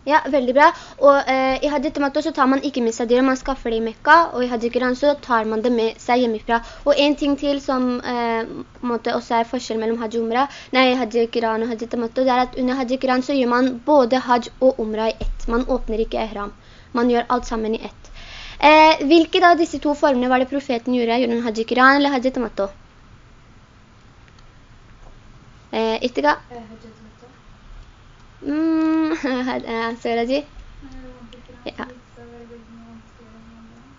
[SPEAKER 1] veldig bra. Og eh, i Hajj Tamattu så tar man ikke med seg dyr, man skaffer det i Mekka, og i Hajj Kiran så tar man det med seg hjemmefra. Og en ting til som eh, måte, også er forskjell mellom Hajj Umra, nei, Hajj Kiran og Hajj Tamattu, det er at under Hajj Kiran så gjør man både Hajj og Umra i ett. Man åpner ikke ihram. Man gjør alt sammen i ett. Eh, hvilke av disse to formene var det profeten gjorde? Gjorde han Hajj Kiran eller Hajj Tamattu? Eh, Ittiga?
[SPEAKER 4] Eh, Hajj Tamattu.
[SPEAKER 1] Mm, *laughs* Saraji? Ja.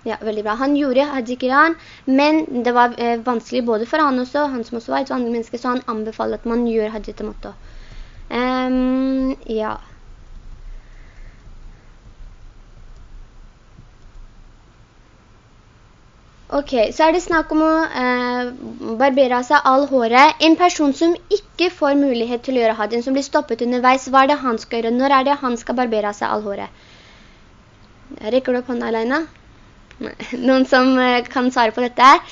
[SPEAKER 1] ja, veldig bra. Han gjorde Hajj Kiran, men det var eh, vanskelig både for han også, han som også var et vanlig menneske, så han anbefaler at man gjør Hajj Tamattu. Um, ja. Ok, så er det snakk om å eh, barbere seg all håret. En person som ikke får mulighet til å gjøre hadden, som blir stoppet underveis, hva er det han skal gjøre? Når er det han skal barbere av seg all håret? Rekker du opp hånda, Leina? *laughs* Noen som eh, kan svare på dette her?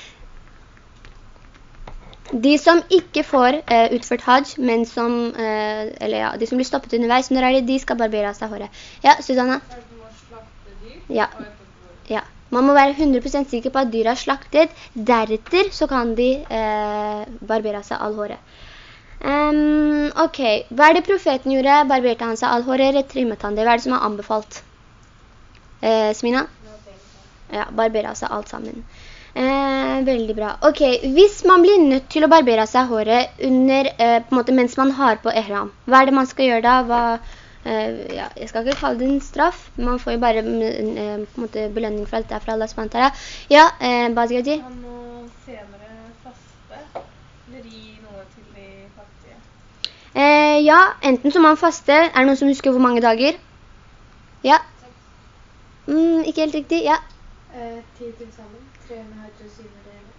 [SPEAKER 1] De som ikke får eh, utført hajj, men som, eh, eller ja, de som blir stoppet underveis, når er det de skal barbere av seg håret? Ja, Susanna?
[SPEAKER 5] Er?
[SPEAKER 1] Ja. Ja, man må være 100% sikker på at dyr er slaktet. Deretter så kan de eh, barbere seg all håret. Um, ok, hva er det profeten gjorde? Barberte han seg all håret, trimmet han det? Hva er det som er anbefalt? Eh, Smina? Ja, barbere seg alt sammen. Eh, veldig bra. Ok, hvis man blir nødt til å barbere seg håret under, eh, måte, mens man har på ehram, hva er det man skal gjøre da? Hva, ja, jeg skal ikke kalle det en straff, man får jo bare mm, eh, på en måte, belønning for alt det fra Allah SWT. Ja, eh, Bazgaji?
[SPEAKER 2] Han må senere faste, eller gi noe til de fattige.
[SPEAKER 1] Eh, ja, enten så må han faste. Er det noen som husker hvor mange dager? Ja. Mm, ikke helt riktig, ja.
[SPEAKER 4] Eh, ti til sammen.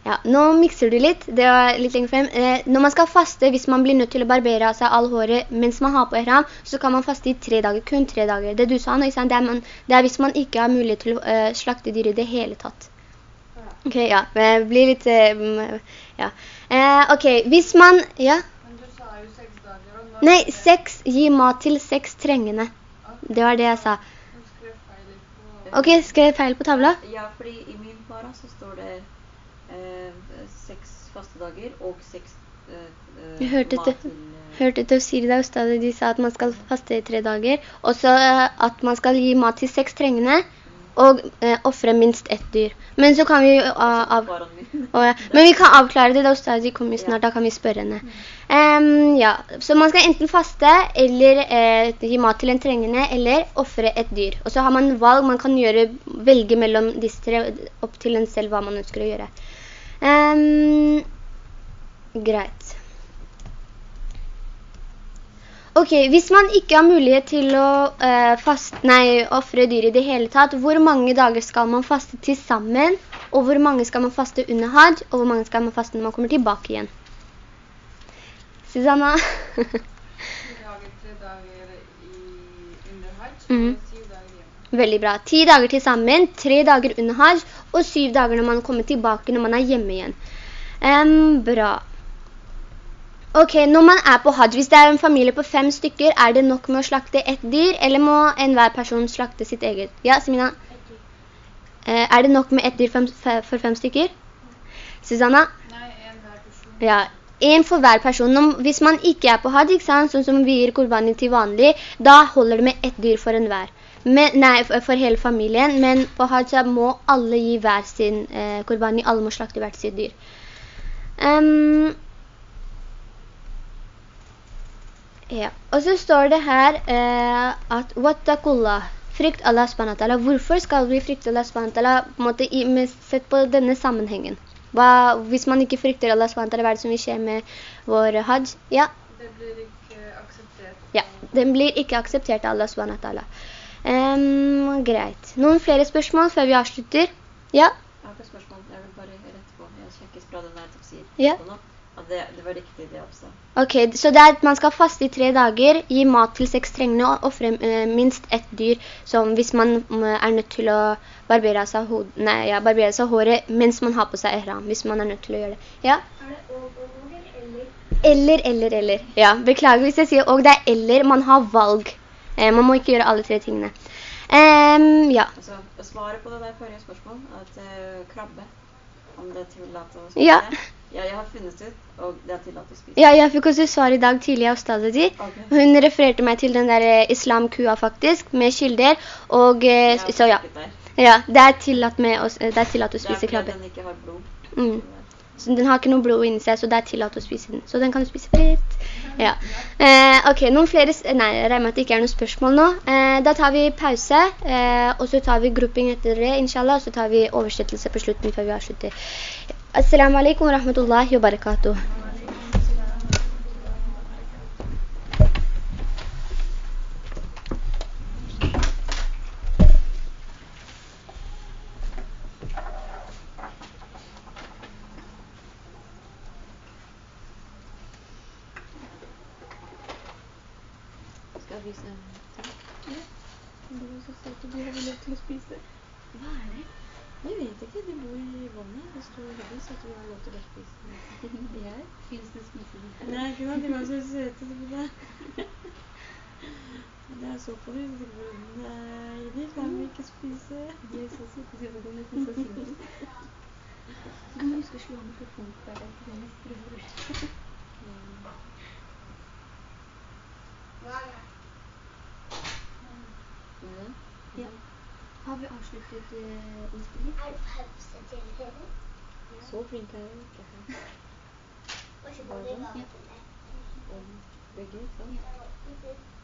[SPEAKER 1] Ja, nå mikser du litt. Det var litt lenger frem. Eh, når man skal faste, hvis man blir nødt til å barbere av seg all håret mens man har på ihram, så kan man faste i tre dager, kun tre dager. Det du sa nå, det er, man, det er hvis man ikke har mulighet til å eh, slakte dyr i det hele tatt. Ok, ja. Det blir litt... eh, ja. Uh, ok, hvis man... Ja?
[SPEAKER 5] Men du sa jo seks dager.
[SPEAKER 1] Nei, seks. Gi mat til seks trengende. Det var det jeg sa.
[SPEAKER 5] Skrev feil på...
[SPEAKER 1] Ok, skrev feil på tavla?
[SPEAKER 6] Ja, fordi i min para så står det eh, seks fastedager og seks eh, eh,
[SPEAKER 1] Jeg hørte
[SPEAKER 6] til... eh,
[SPEAKER 1] Hørte Tafsiri da ustadet de sa at man skal faste i tre dager, og så at man skal gi mat til seks trengende, og eh, offre minst ett dyr. Men så kan vi uh, av... Å, ja. Men vi kan avklare det da Ustazi kommer snart, da kan vi spørre henne. Um, ja, så man skal enten faste, eller eh, gi mat til en trengende, eller offre et dyr. Og så har man valg, man kan gjøre, velge mellom disse tre, opp til en selv hva man ønsker å gjøre. Um, greit. Ok, hvis man ikke har mulighet til å eh, fast, nei, offre dyr i det hele tatt, hvor mange dager skal man faste til sammen, og hvor mange skal man faste under hajj, og hvor mange skal man faste når man kommer tilbake igjen? Susanna?
[SPEAKER 5] Hjemme. *laughs*
[SPEAKER 1] Veldig bra. Ti dager til sammen, tre dager under hajj, og syv dager når man kommer tilbake når man er hjemme igjen. Em, bra. Ok, når man er på hajj, hvis det er en familie på fem stykker, er det nok med å slakte ett dyr, eller må enhver person slakte sitt eget? Ja, Simina? Eh, er det nok med ett dyr fem, for fem stykker? Susanna?
[SPEAKER 5] Nei, en hver person.
[SPEAKER 1] Ja, en for hver person. Om, hvis man ikke er på hajj, sånn som vi gir korbanen til vanlig, da holder det med ett dyr for enhver. Men, nei, for, hele familien, men på hajj så må alle gi hver sin eh, korbani, alle må slakte hvert sitt dyr. Ehm, ja, og så står det her eh, at «Wattakullah», frykt Allah SWT. Hvorfor skal vi frykte Allah SWT på en måte, i, med, sett på denne sammenhengen? Hva, hvis man ikke frykter Allah SWT, hva er det som vil skje med vår hajj? Ja,
[SPEAKER 5] Det blir ikke akseptert.
[SPEAKER 1] ja, den blir ikke akseptert av Allah SWT. Um, greit. Noen flere spørsmål før vi avslutter? Ja?
[SPEAKER 6] Jeg har ikke spørsmål, jeg vil bare rette på. Jeg sjekker bra den der tafsir.
[SPEAKER 1] Ja.
[SPEAKER 6] på nå, det, det var riktig det også.
[SPEAKER 1] Ok, så det er at man skal faste i tre dager, gi mat til seks trengende og offre eh, minst ett dyr, som hvis man mm, er nødt til å barbere seg, hod nei, ja, barbere seg håret mens man har på seg ihram, hvis man er nødt til å gjøre det. Ja?
[SPEAKER 3] Er det og og eller?
[SPEAKER 1] Eller, eller, eller. Ja, beklager hvis jeg sier og det er eller, man har valg. Eh, man må ikke gjøre alle tre tingene. Um, ja.
[SPEAKER 6] Altså, svaret på det der forrige spørsmålet, at eh, krabbe, om det er tillatt å
[SPEAKER 1] Ja.
[SPEAKER 6] Ja, jeg har funnet ut, og det er tillatt å spise.
[SPEAKER 1] Ja, jeg fikk også svar i dag tidlig av stadet di.
[SPEAKER 6] Okay.
[SPEAKER 1] Hun refererte meg til den der eh, islamkua faktisk, med kilder, og eh, så ja. Ja, det er tillatt, med å, det er tillatt å
[SPEAKER 6] Det er fordi
[SPEAKER 1] krabbe.
[SPEAKER 6] den ikke har blod.
[SPEAKER 1] Mm. Så den har ikke noe blod inni seg, så det er tillatt å spise den. Så den kan du spise fritt. Ja. Eh, ok, noen flere... Nei, jeg regner at det ikke er noen spørsmål nå. Eh, da tar vi pause, eh, og så tar vi grupping etter det, inshallah, og så tar vi oversettelse på slutten før vi avslutter. Assalamu alaikum wa rahmatullahi wa barakatuh.
[SPEAKER 6] Skal jeg vise Hva er det? Jeg vet ikke, de bor i vannet. Det står heldig, så vi har lov til å spise.
[SPEAKER 3] Det *laughs* er, Fins det spisebiter?
[SPEAKER 6] Nei, ikke sant? De var så søte. så. Det er så på det. Nei, de kan vi ikke spise.
[SPEAKER 7] De er så søte, så er nesten så sint. Så kan du huske å slå av mikrofonen for deg til neste er
[SPEAKER 6] det?
[SPEAKER 7] Ja. Har vi avsluttet uh, innspillingen?
[SPEAKER 8] Er det pause til dere?
[SPEAKER 6] Så flink er jeg ikke.
[SPEAKER 8] Og så går vi
[SPEAKER 7] Ja.
[SPEAKER 8] gang til det.
[SPEAKER 6] Begge, sant?
[SPEAKER 8] Ja.